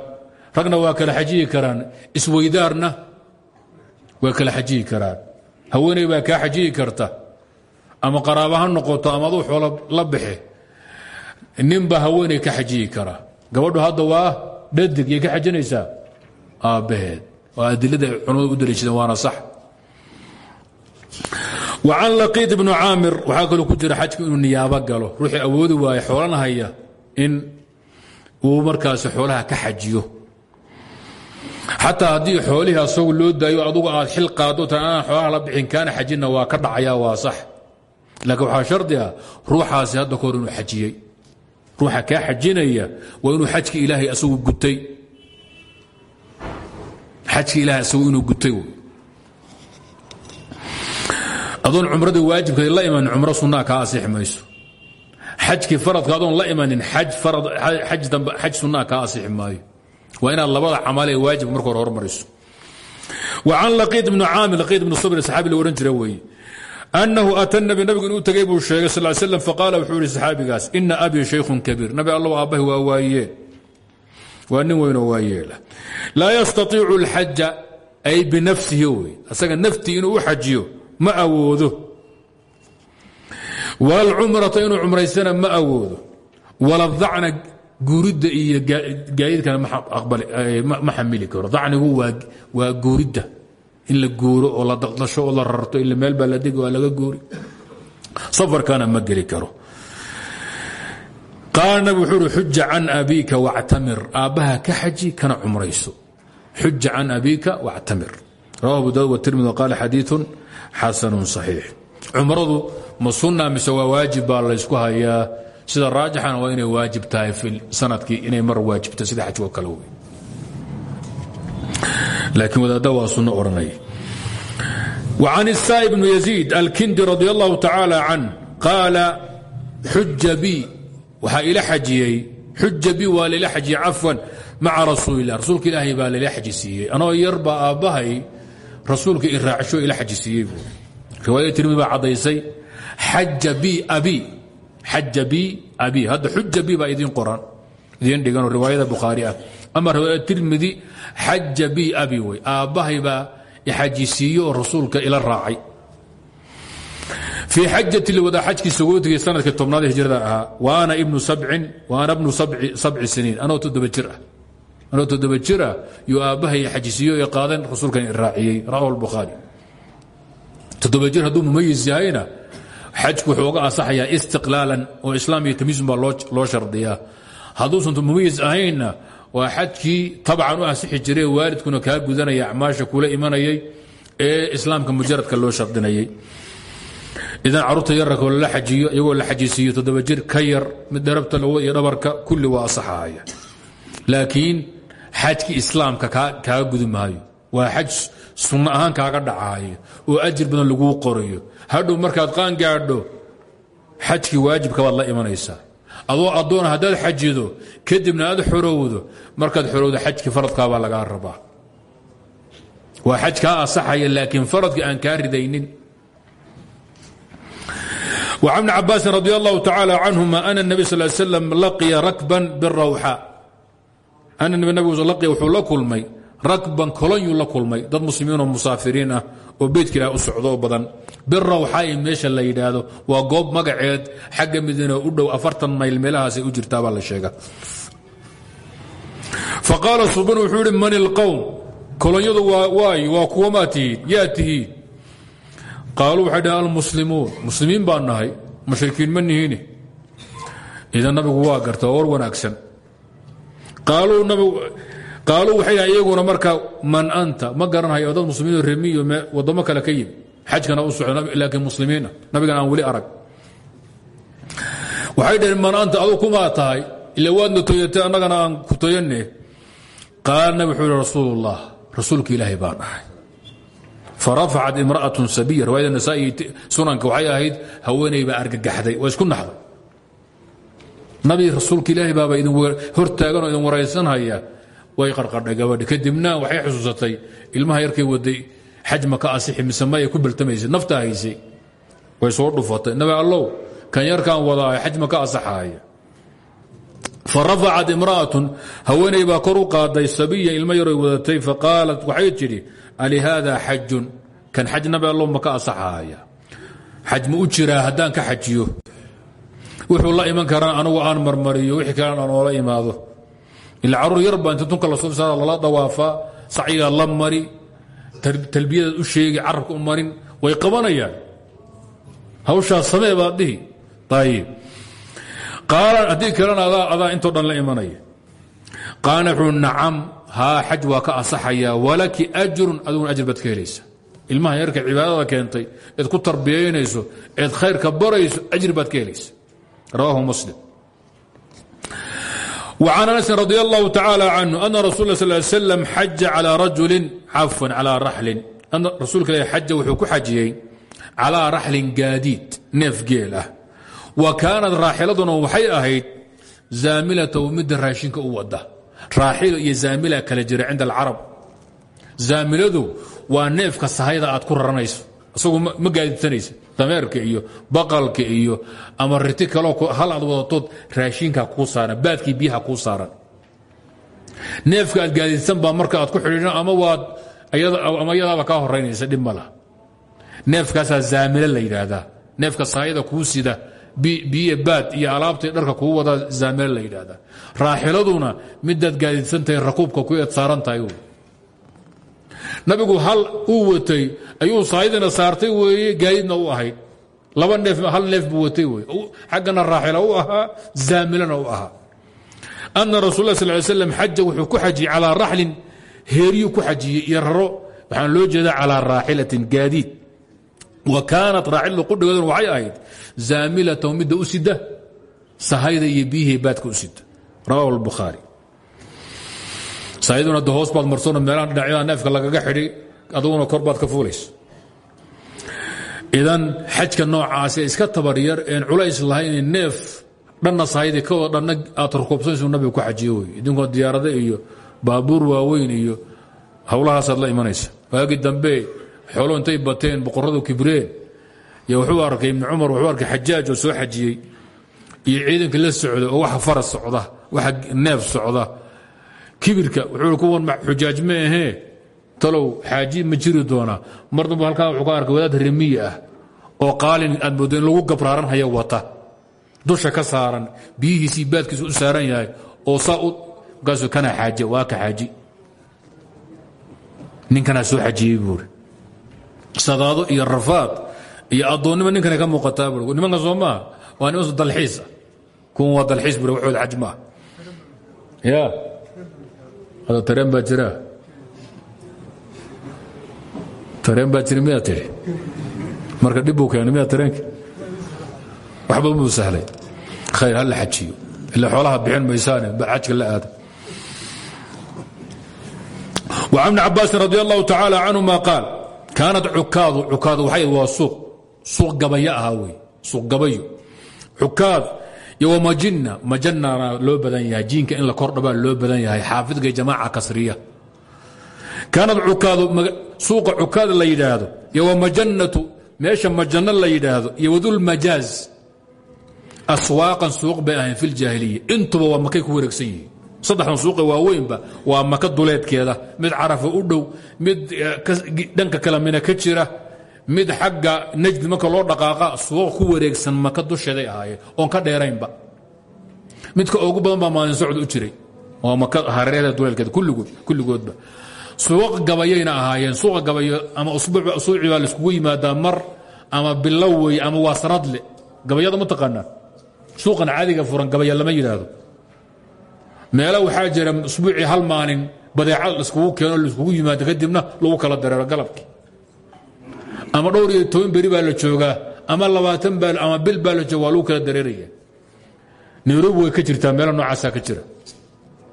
ragna waa kala xajiyi karaan isweydaarna waa kala xajiyi karaan. Haweeney baa kaa xajiyi karta ama qaraaba ha noqoto ama aduu xoolo la baxe ninbaa haweeney ka xajiyi kara. Gabadhu hadda waa dhadig yay ka xajinaysaa? Aabbaheed adilada ay culamadu u daliishadeen waana sax. Wacan laqiid ibnu caamir waxaa kaloo ku jira xajku inuu niyaabo galo. Ruuxii awoodi waaye xoolan haya in uu markaasi xoolaha ka xajiyo. Xataa haddii xoolihii asagu loo daayo adugu aad xil qaado ta aanan xoolaha la bixin kaana xajinna waa ka dhacaya waa sax. Laakiin waxaa shardi ah ruuxaasi hadda kaa xajinaya waa inuu xajka ilaahay asagu gutay xajki ilaah isagu inuu gutay adoon cumradii waajibkeed la imanin cumro sunnaa kaa asixi mayso. Xajkii faradka adoon la imanin xaj sunnaa kaa asixi maayo. Waa inaad labada camalee waajibka marka hore hormariso. Wa can laqiid bnu caamir laqiid bnu sabri saxaabi la odhan jira weeye. Annahu ata nabi nabigu inuu tegey buu sheegay sal slam faqaala wuxuu yihi saxaabigaas ina abii shaykhun kabiir. Nabi allow aabbahi waa waayee waa nin weynoo waa yeela. Laa yastaiicu اlxaja ay binafsihi wey asaga naftii inuu u xajiyo ma awoodo. Walcumrata inuu cumraystana ma awoodo. Wala dacna guuridda iyo gaadiidkana ma xamili karo. Dacnigu waa guuridda. In la guuro oo la daqdasho oo la rarto ila meel baa la degi waa laga guuri. Safarkana ma geli karo qaala nabig wuxuu uhi xuja can abiika wactamir aabbaha ka xaji kana cumrayso xuja can abiika wactamir rawa abu daud watirmidi qaala xadiiun xasanun صaxiix cumradu ma sunna mise waa waajib baa laysku hayaa sida raajixana waa inay waajib tahay sanadkii inay mar waajibta sida xajko kale wey laakiin wadaadda waa sunno odhanaya وعن السائب بن يزيد الكندي رضي الله تعالى عنه قال xuja bi waxaa ila xajiyey. Xuja bi waa laila xajiyey cafwan maca rasuulilah rasuulka ilaahay baa laila xaji siiyey. Anoo yarbaa aabbahay rasuulka i raacsho ila xaji siiyey buu. Riwaayada tirmidi baa caddaysay xaja bi abi. Xaja bi abi. Hadda xuja bi baa idiin qoran idiin dhiganoo riwaayada bukhaari ah. Ama riwaayada tirmidi xaja bi abi wey. Aabbahay baa ixaji siiye oo rasuulka ila raacay fii xajati lwadaa xajkii sagootigii sannadkii tobnaad hijrada ahaa waana ibnu sabcin waana bnu sabci siniin. Anoo toddoba jir ah. Ah yuu aabbahay xajisiiyo ee qaadan rasuulkan raaciyey rawahu lbukhaari toddoba jir hadduu mumayis yahayna xajku wuxuu uga asaxayaa istiqlaalan oo islaam iyo tamiisun baa loo shardiyaa. Hadduusan mumayis ahaynna waa xajkii tabcan u asixi jiray waalidkuna kaa gudanaya acmaasha kula imanayay ee islaamka mujaradka loo shardinayay idan carruurta yararka oo lala xajiyo iyagoo la xajisiiyo toddoba jir ka yar mid dharabta lawo iyo kulli waa asaxahaya laakiin xajkii islaamka kaaga gudi maayo. Waa xaj sunno ahaan kaaga dhacayo oo ajir badan laguu qorayo. Hadhow markaad qaan gaadho xajkii waajibka baad la imanaysaa. Adoo addoona haddaad xajido kadibna aad xorowdo markaad xorowdo xajkii faradkaabaa lagaa rabaa. Waa xaj kaa asaxaya laakiin faradka aan kaa ridaynin وعن بن cabاasi رضي الله تعالى عنهma أن النبي صل ل سلم لقya rakبا بالrawxا أن nbigu wuxuu la kulmay rakban kolonyuu la kulmay dad muslimiinoo musaafiriin ah oo beydka ilah u socdo badan birawxaa'i meesha la yidhaahdo waa goob magaceed xagga midina u dhow afartan mayl meelahaasay u jirtaabaa la sheega faqaala suban wuxuu ihi man ilqowm kolonyadu waayo waa kuwa maa tihiin yaa tihiin qaaluu waxay dhaheen almuslimuun muslimiin baan nahay mushrikiin ma nihiine idan nabigu waa garta waa war wanaagsan qaaluu waxay dhahen iyaguna marka man anta ma garanhayo dad muslimiin remiyo wadamo kale ka yimi xajkana u soco laakiin muslimiina nabigana aan weli arag waxay dhaheen man anta adu kumaa tahay ila waadna toyatay annagana aan ku toyanne qaal nabi wuxuu ihi rasuulullah rasuulka ilaahay baan ahay farafacat imra'atun sabiya riwaayada nasaa'i sunanka waxay ahayd haweeney baa argagaxday waa isku naxday nabi rasuulka ilaahay baaba idin hortaagan oo idin waraysanhaya way qarqadhay gabadhi kadibna waxay xusuusatay ilmaha yarkay waday xaj ma ka asixi mise maya ku baltamaysay naftaa haysay way soo dhufatay nabi allow kan yarkaan wadaa xaj ma ka asaxaaya farafacat imra'atun haweeney baa kor u alihaada xajun kan xaj nabi allow ma ka asaxaaya xaj ma u jiraa haddaan ka xajiyo. Wuxuu la iman karaa anugu aan marmariyo wixii kalena aan oola imaado. Ila carruur yar baa inta tunka la soo saara lala dawaafaa sacyigaa la mari talbiyadaad u sheegi carabka u marin way qabanayaan. Hawshaas samee baad dhihi. Ayib qaala haddii kalena adaa intoo dhan la imanaya. Qaala wuxuu nacam haa xaj waa ka asaxayaa walaki ajrun aduguna ajr baad ka helaysa ilmaha yarka cibaadada keentay eed ku tarbiyaynayso eed khayrka barayso ajri baad ka helaysa rawaahu muslim وعن أنس رضي الله تعالى عنه أن رسول الله صلى الله عليه وسلم حج على رجل عفوا على رحل أن رسولك الله حج وحuu ku xajiyey calىa raxlin gaadiid neef geel ah wa kaanad raaxiladuna waxay ahayd zaamilatahu midda raashinka u wada raaxilo iyo zaamila kala jira cinda alcarab. Zaamiladu waa neefka sahayda aad ku raranayso. Isagu ma gaadiidsanaysa dameerka iyo baqalka iyo ama riti kaloo hal aad wadatood raashinka kuu saaran baadkii biyaha kuu saaran. Neefka aad gaadiidsan baa marka aad ku xidhiidhan ama waad ama iyadaaba kaa horaynaysa dhib ma laha. Neefkaasaa zaamilo la yidhaahdaa. Neefka sahayda kuu sida biyo baad iyo alaabtai dharka kuu wadaa zaamilo la yidhaahdaa. Raaxiladuna midaad gaadiidsan tahay rakuubka ku eed nabigu hal uu watay ayuu sahaydina saartay weeye gaadiidna u ahayd laba neef hal neef buu watay wey xaggana raaxila u ahaa zaamilana u ahaa. Ana rasul lah sal slam xaja wuxuu ku xajiyey calaa raxlin heeriyuu ku xajiyey iyo waxaan loo jeedaa calaa raaxilatin gaadiid wa kaanat raaxiladu qudhigooduna waxay ahayd zaamilatahu midda u sida sahayda iyo biyihii baadka u sida rawahu lbukhaari sayduna de hoos baad marsono meelaha dhinacyada neefka lagaga xidhi aduguna kor baad ka fuulayso idan xajka noocaasi iska tabaryar een culays lahayn neef dhanna sahaydi ka wada dhanna aad rukuubsanaysu nabiga ku xajiyo wey idinkoo diyaarada iyo baabuur waaweyn iyo howlahaasaad la imanaysa waagii dambe xoolo intay bateen boqorradu kibreen iyo wuxuu arkay ibni cumar wuxuu arkay xajaaj oo soo xajiyey iyo ciidanka la socda oo waxa faras socda waxa neef socda. Kibirka wuxuu kuwan xujaaj ma ahee? Talow xaaji ma jiri doonaa mar halkaa wuxuu ka arkay wadaad remiye ah oo qaalin aad moodo in lagu gabraaran haya wata. Dusha ka saaran biyihiisii baadkiisu u saaran yahay oo saa markaasu kana xaaje waa ka xaaji. Ninkanaa soo xajiyey buuri sadaado iyo rafaad iyo addoonnimo ninkanay ka muuqataa buuri nimanka soo maaha waa niman dalxiis ah kuwan waa dalxiis buuri waxooda xaj maaha ya hada tareen baa jira tareen baa jira miyaa tiri marka dhib buu keenay miyaa tareenka waxba buu sahlay khayr ha la xajiyo ila xoolaha bixin maysaane xajka la aada وعن بن عباس رضي الله تعالى عنهما قال kaanad ukaadu ukaadu waa suuq suuq gabaya ahaa wey suuq gabayo. Ukaad iyo wamajina majanana loo badan yahay jiinka in la kordhabaa loo badan yahay xaafidka jamaaca kasriya. Kaanad ukaadu suuqa cukaad la yidhaahdo iyo wamajanatu meesha majano la yidhaahdo iyo wadulmajaaz aswaaqan suuq bay ahayn fi ljaahiliya intuba makay ku wareegsan yihiin saddexdan suuqe waaweynba waa maka duleedkeeda. Mid carafa u dhow mid dhanka kale mina ka jira mid xagga najd marka loo dhaqaaqa suuq ku wareegsan maka dusheeday ahaayeen oon ka dheeraynba. Midka ugu badan baa maalin socod u jiray. Oo maka hareerada duleelkeeda kulligood kulligoodba. Suuqa gabayayna ahaayeen suuqa gabayo ama usbuucba usbuuci baa laiskugu yimaadaa mar ama bilow ama waa gabayada ma taqaanaa? Suuqan caadiga furan gabaya lama yidhaahdo meelo waxaa jira usbuucii hal maalin badeecad laiskugu keeno laiskugu yimaado kadibna lagu kala dareero galabkii. Ama dhowr iyo toban beri baa la joogaa ama labaatan baa ama bil baa la jooga waa lagu kala dareeraya. Nairobi way ka jirtaa meelo noocaasaa ka jira.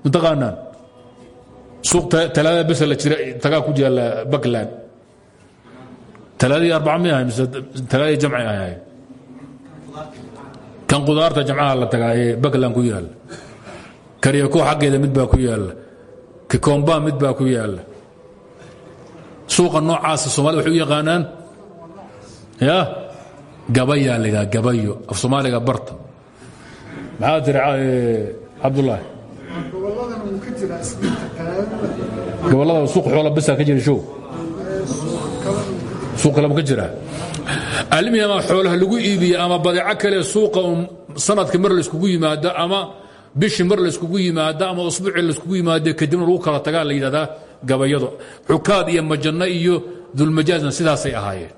Mataqaanaan suuq talaada bes la jira tagaa ku yaalla backland talaadii arbaca mi ahay mise talaadii jamci ahay. Kan qudaarta jamcaha la tagaa ee backland ku yaalla karyako xaggeeda mid baa ku yaalla kikomba mid baa ku yaalla. Suuqa noocaasa somalida waxay u yaqaanaan ya gabayaa la yidhaha gabayo af soomaaliga barta. Maxaa tiri cabdullaahi? Gobolada suuq xoola bisa ka jira show? Suuq kalema ka jira. Alimi ama xoolaha lagu iibiya ama badeeco kale suuqa sanadka mar layskugu yimaado ama bishii mar layskugu yimaado ama usbuuci layskugu yimaado kadibna lagu kala tagaa la gabayado. Xukaad iyo majanno iyo dulmajaazna sidaasay ahaayeen.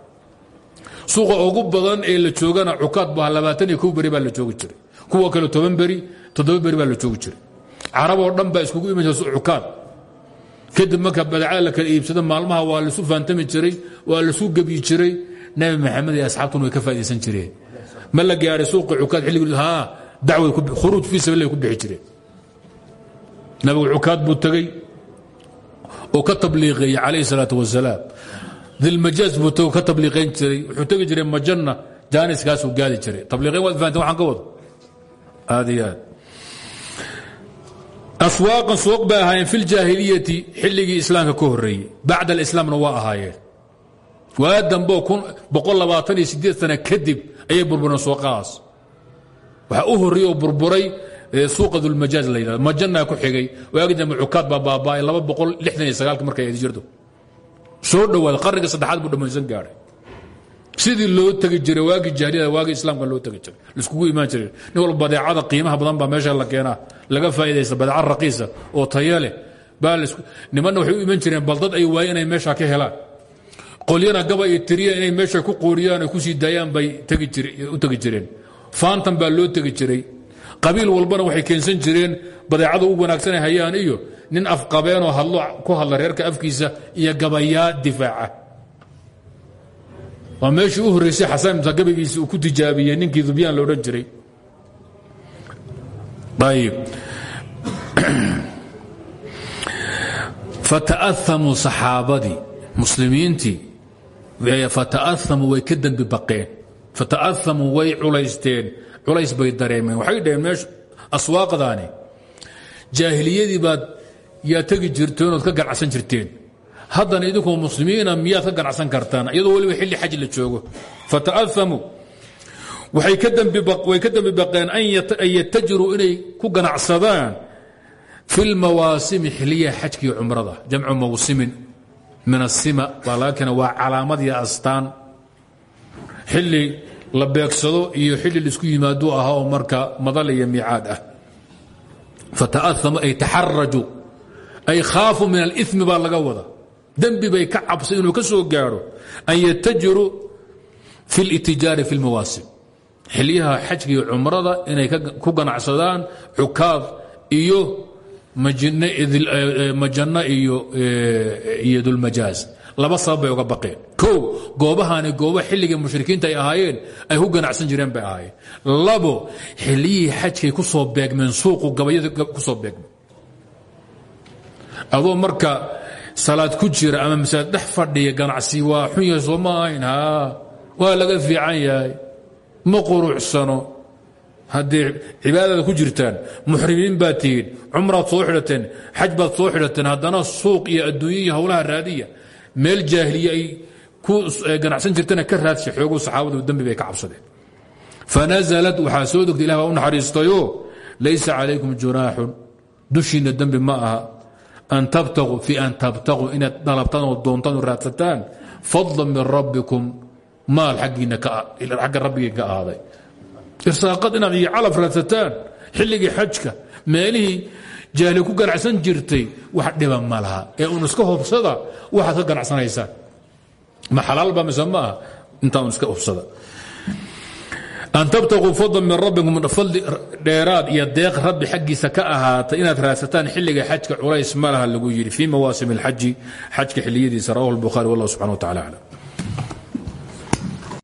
Suuqa ugu badan ee la joogana cukaad baa labaatan iyo kow baa la joogi jiray. Kuwa kale toban beri toddoba beri baa la joogi jiray. Carab oo dhan baa iskugu iman jira cukaad kadib marka badeecada la kala maalmaha waa laisu faantami jiray waa laisu gebyi jiray. Nabi maxamed iyo asxaabtuna way ka faa'idaysan jireen. Ma la gaaray suuqa cukaad xilligii haa dacway khuruuj fii sabiillah ku bixi jireen nabigu cukaad buu tegey oo ka tabliiqeeyey calayhi salaatu wasalaam. Dilmajaaz buu tego ka tabliiqayn jiray. Wuxuu tegi jiray majanna jaaniskaasuu gaadi jiray tabliiqayn waad fahanteen waxaan ka wado? Aad iyo aad. Suuq bay ahaayeen fi ljaahiliyati islaamka ka horreeyey. Bacda alislaamna waa ahaayeen. Waa dambeo sana kadib ayay burbureen suuqahaas waxaa u horreeyey oo burburay suuqa dulmajaaz la yidhahdo. Majanaa ku xigay. Waagi dambe cukaad baa baaba'ay markay ayd jirto. Soo dhowaada qarniga saddexaad buu dhammaysan gaadhay sidii loo tegi jiray waagii jaahiliyada waagii islaamka loo tegi jiray. Laiskugu imaan jiray. Nin walba badeecada qiimaha badan baa meesha la keenaa. Laga faa'idaysta badeeca raqiisa oo tayo leh. Baa nimanna waxay u iman jireen bal dad ay waayeen inay meesha ka helaan. Qolyana gaba iyo tiriya inay meesha ku qooriyaan oo ku sii daayaan bay u tegi jireen faantan baa loo tegi jiray. Qabiil walbana waxay keensan jireen badeecada u wanaagsanay hayaan iyo nin afqabeenoo hadlo ku hadla reerka afkiisa iyo gabayaa difaaca. Waa meeshii u horraysay xasan imsa gabaygiisa ku tijaabiyey ninkii dubyaan la odhan jiray. Ayib fata'aamuu saxaabadii muslimiintii fata'aamuu way ka dembi baqeen fata'aamuu way culaysteen. Culays bay dareemeen. Waxay dhaheen meesha aswaaqdaani jaahiliyadii baad yaa tegi jirteen ood ka ganacsan jirteen. Haddana idinkoo muslimiina miyaad ka ganacsan kartaan iyadoo weliba xilli xaj la joogo. Fata'aamuu way ka dembi baqeen an yatajiruu inay ku ganacsadaan fi lmawaasimi xiliyaha xajkiiyo cumrada jamcu mawsimin min asima keena waa calaamad iyo astaan xilli la beegsado iyo xilli la isku yimaaduu ahaa oo marka madal iyo miicaad ah. Fata'aamu ay taxaraju ay khaafuu min alimi baa laga wada. Dembi bay ka cabsay inuu ka soo gaadho an yatajiruu fi litijaari fi lmawaasim xilyaha xajka iyo cumrada inay ku ganacsadaan cukaad iyo majanno iyo dulmajaaz laba sabab bay uga baqeen kow goobahaani goobo xilligii mushrikiinta ay ahaayeen ay ku ganacsan jireen bay ahaayeen. Labo xiliyihii xajkay ku soo beegmeen suuqu gabayada ku soo beegmeen. Adoo marka salaad ku jira ama masaajid dhex fadhiya ganacsi waa xun yahay waa laga fiican yahay ma quruxsano. Haddee cibaadada ku jirtaan muxrimiin baad tihiin cumraad soo xidhateen xaj soo xidhateen haddana suuq iyo adduunya iyo howlaha raadiya meel jaahiliye ay ku ganacsan jirtana ka raadsha xoogu saxaabadu dembi bay ka cabsadeen. Fanazalad waxaa soo degtay ilah baa laysa calaykum junaaxun. Dushiinna dembi ma an tabtaguu fi an tabtaguu inaad dalabtaan oo doontaan oo raadsataan fadla min rabbikum maal agga rabbigii ka ahaaday irsaaqad inaad iyo calaf raadsataan xilligii xajka meelihii jaahli ku ganacsan jirtay wax dhiba ma laha. Ee uun iska hubsada waxaad ka ganacsanaysaan ma xalaalba mise ma aha intaa un iska hubsada. An tabtaquu fadla min rabbikum fadli dheeraad iyo deeq rabbi xaggiisa ka ahaata inaad raadsataan xilliga xajka culays ma laha lagu yidhi fii mawaasim اlxaji xajka xiliyadiisa rawahu اlbukhaari wallah subxana wa tacala